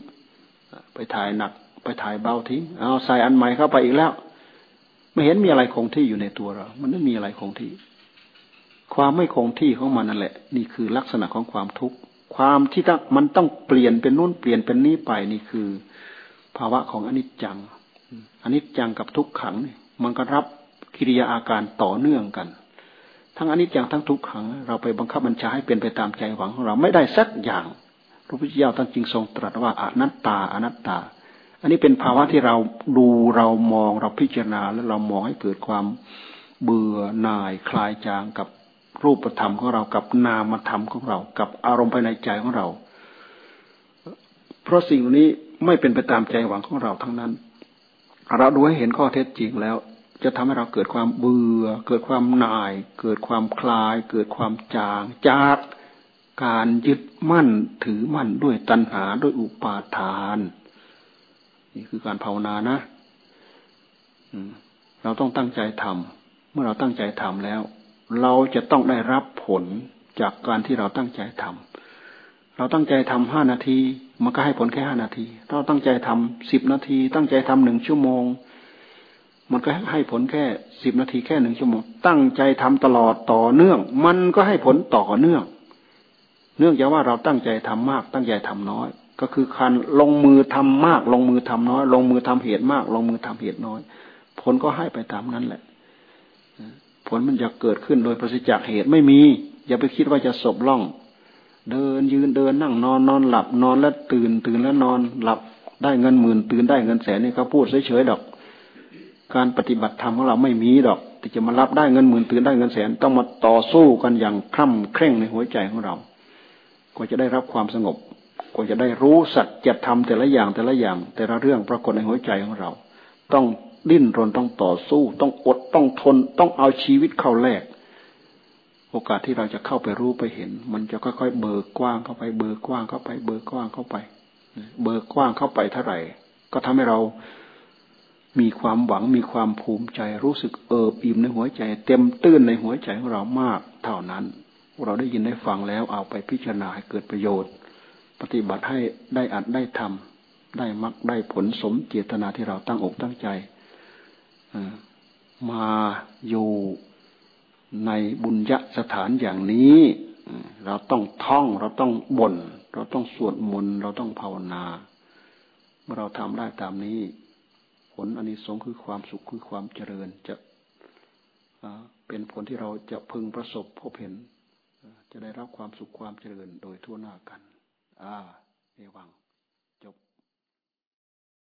ไปถ่ายหนัก ไปถ่ายเบาทิ้งเอาใส่อันใหม่เข้าไปอีกแล้ว ไม่เห็นมีอะไรคงที่อยู่ในตัวเรา มันไม่มีอะไรคงที่ ความไม่คงที่ของมันนั่นแหละ นี่คือลักษณะของความทุกข์ความที่ต้องมันต้องเปลี่ยนเป็นนู่นเปลี่ยนเป็นนี้ไปนี่คือ ภาวะของอนิจจังอนิจจังกับทุกขังมันก็รับกิริยาอาการต่อเนื่องกัน ทั้งอนิจจังทั้งทุกขัง เราไปบังคับบัญชาให้เป็นไปตามใจหวังของเราไม่ได้สักอย่างพระพุทธเจ้าท่านจึงทรงตรัสว่าอนัตตาอนัตตา อันนี้เป็นภาวะที่เราดูเรามองเราพิจารณาแล้วเรามองให้เกิดความเบื่อหน่ายคลายจางกับรูปธรรมของเรากับนามธรรมของเรา กับอารมณ์ภายในใจของเรา เพราะสิ่งนี้ไม่เป็นไปตามใจหวังของเราทั้งนั้น เราดูให้เห็นข้อเท็จจริงแล้ว จะทำให้เราเกิดความเบื่อ เกิดความหน่าย เกิดความคลาย เกิดความจาง จากการยึดมั่นถือมั่นด้วยตัณหาด้วยอุปาทาน นี่คือการภาวนานะเราต้องตั้งใจทำเมื่อเราตั้งใจทำแล้ว เราจะต้องได้รับผลจากการที่เราตั้งใจทำเราตั้งใจทำห้านาที มันก็ให้ผลแค่ห้านาที เราตั้งใจทำสิบนาที ตั้งใจทำหนึ่งชั่วโมง มันก็ให้ผลแค่สิบนาทีแค่หนึ่งชั่วโมง ตั้งใจทำตลอดต่อเนื่อง มันก็ให้ผลต่อเนื่อง เนื่องจากว่าเราตั้งใจทำมาก ตั้งใจทำน้อย ก็คือการลงมือทำมาก ลงมือทำน้อย ลงมือทำเหตุมาก ลงมือทำเหตุน้อย ผลก็ให้ไปตามนั้นแหละ ผลมันจะเกิดขึ้นโดยประสิทธิ์จากเหตุไม่มี อย่าไปคิดว่าจะศบล่อง เดินยืนเดินนั่งนอนนอนหลับนอนแล้วตื่นตื่นแล้วนอนหลับได้เงินหมื่นตื่นได้เงินแสนนี่เขาพูดเฉยๆดอก การปฏิบัติธรรมของเราไม่มีดอกที่จะมารับได้เงินหมื่นตื่นได้เงินแสนต้องมาต่อสู้กันอย่างคร่ำเคร่งในหัวใจของเรา ก็จะได้รับความสงบ ก็จะได้รู้สัจธรรมแต่ละอย่างแต่ละอย่าง แต่ละเรื่องปรากฏในหัวใจของเรา ต้องดิ้นรนต้องต่อสู้ ต้องอดต้องทน ต้องเอาชีวิตเข้าแลกโอกาสที่เราจะเข้าไปรู้ไปเห็น มันจะค่อยๆเบิกกว้างเข้าไป เบิกกว้างเข้าไป เบิกกว้างเข้าไป เบิกกว้างเข้าไปเท่าไหร่ ก็ทำให้เรามีความหวังมีความภูมิใจ รู้สึกเอิบอิ่มในหัวใจ เต็มตื้นในหัวใจของเรามากเท่านั้น เราได้ยินได้ฟังแล้วเอาไปพิจารณาให้เกิดประโยชน์ ปฏิบัติให้ได้อัดได้ทำได้มักได้ผลสมเจตนาที่เราตั้งอกตั้งใจมาอยู่ในบุญยสถานอย่างนี้เราต้องท่องเราต้องบน่น เราต้องสวดมนต์เราต้องภาวนา เมื่อเราทำได้ตามนี้ ผลอันนี้สงคือความสุขคือความเจริญจะเป็นผลที่เราจะพึงประสบพบเห็น จะได้รับความสุขความเจริญโดยทั่วหน้ากัน อ่าเอวัง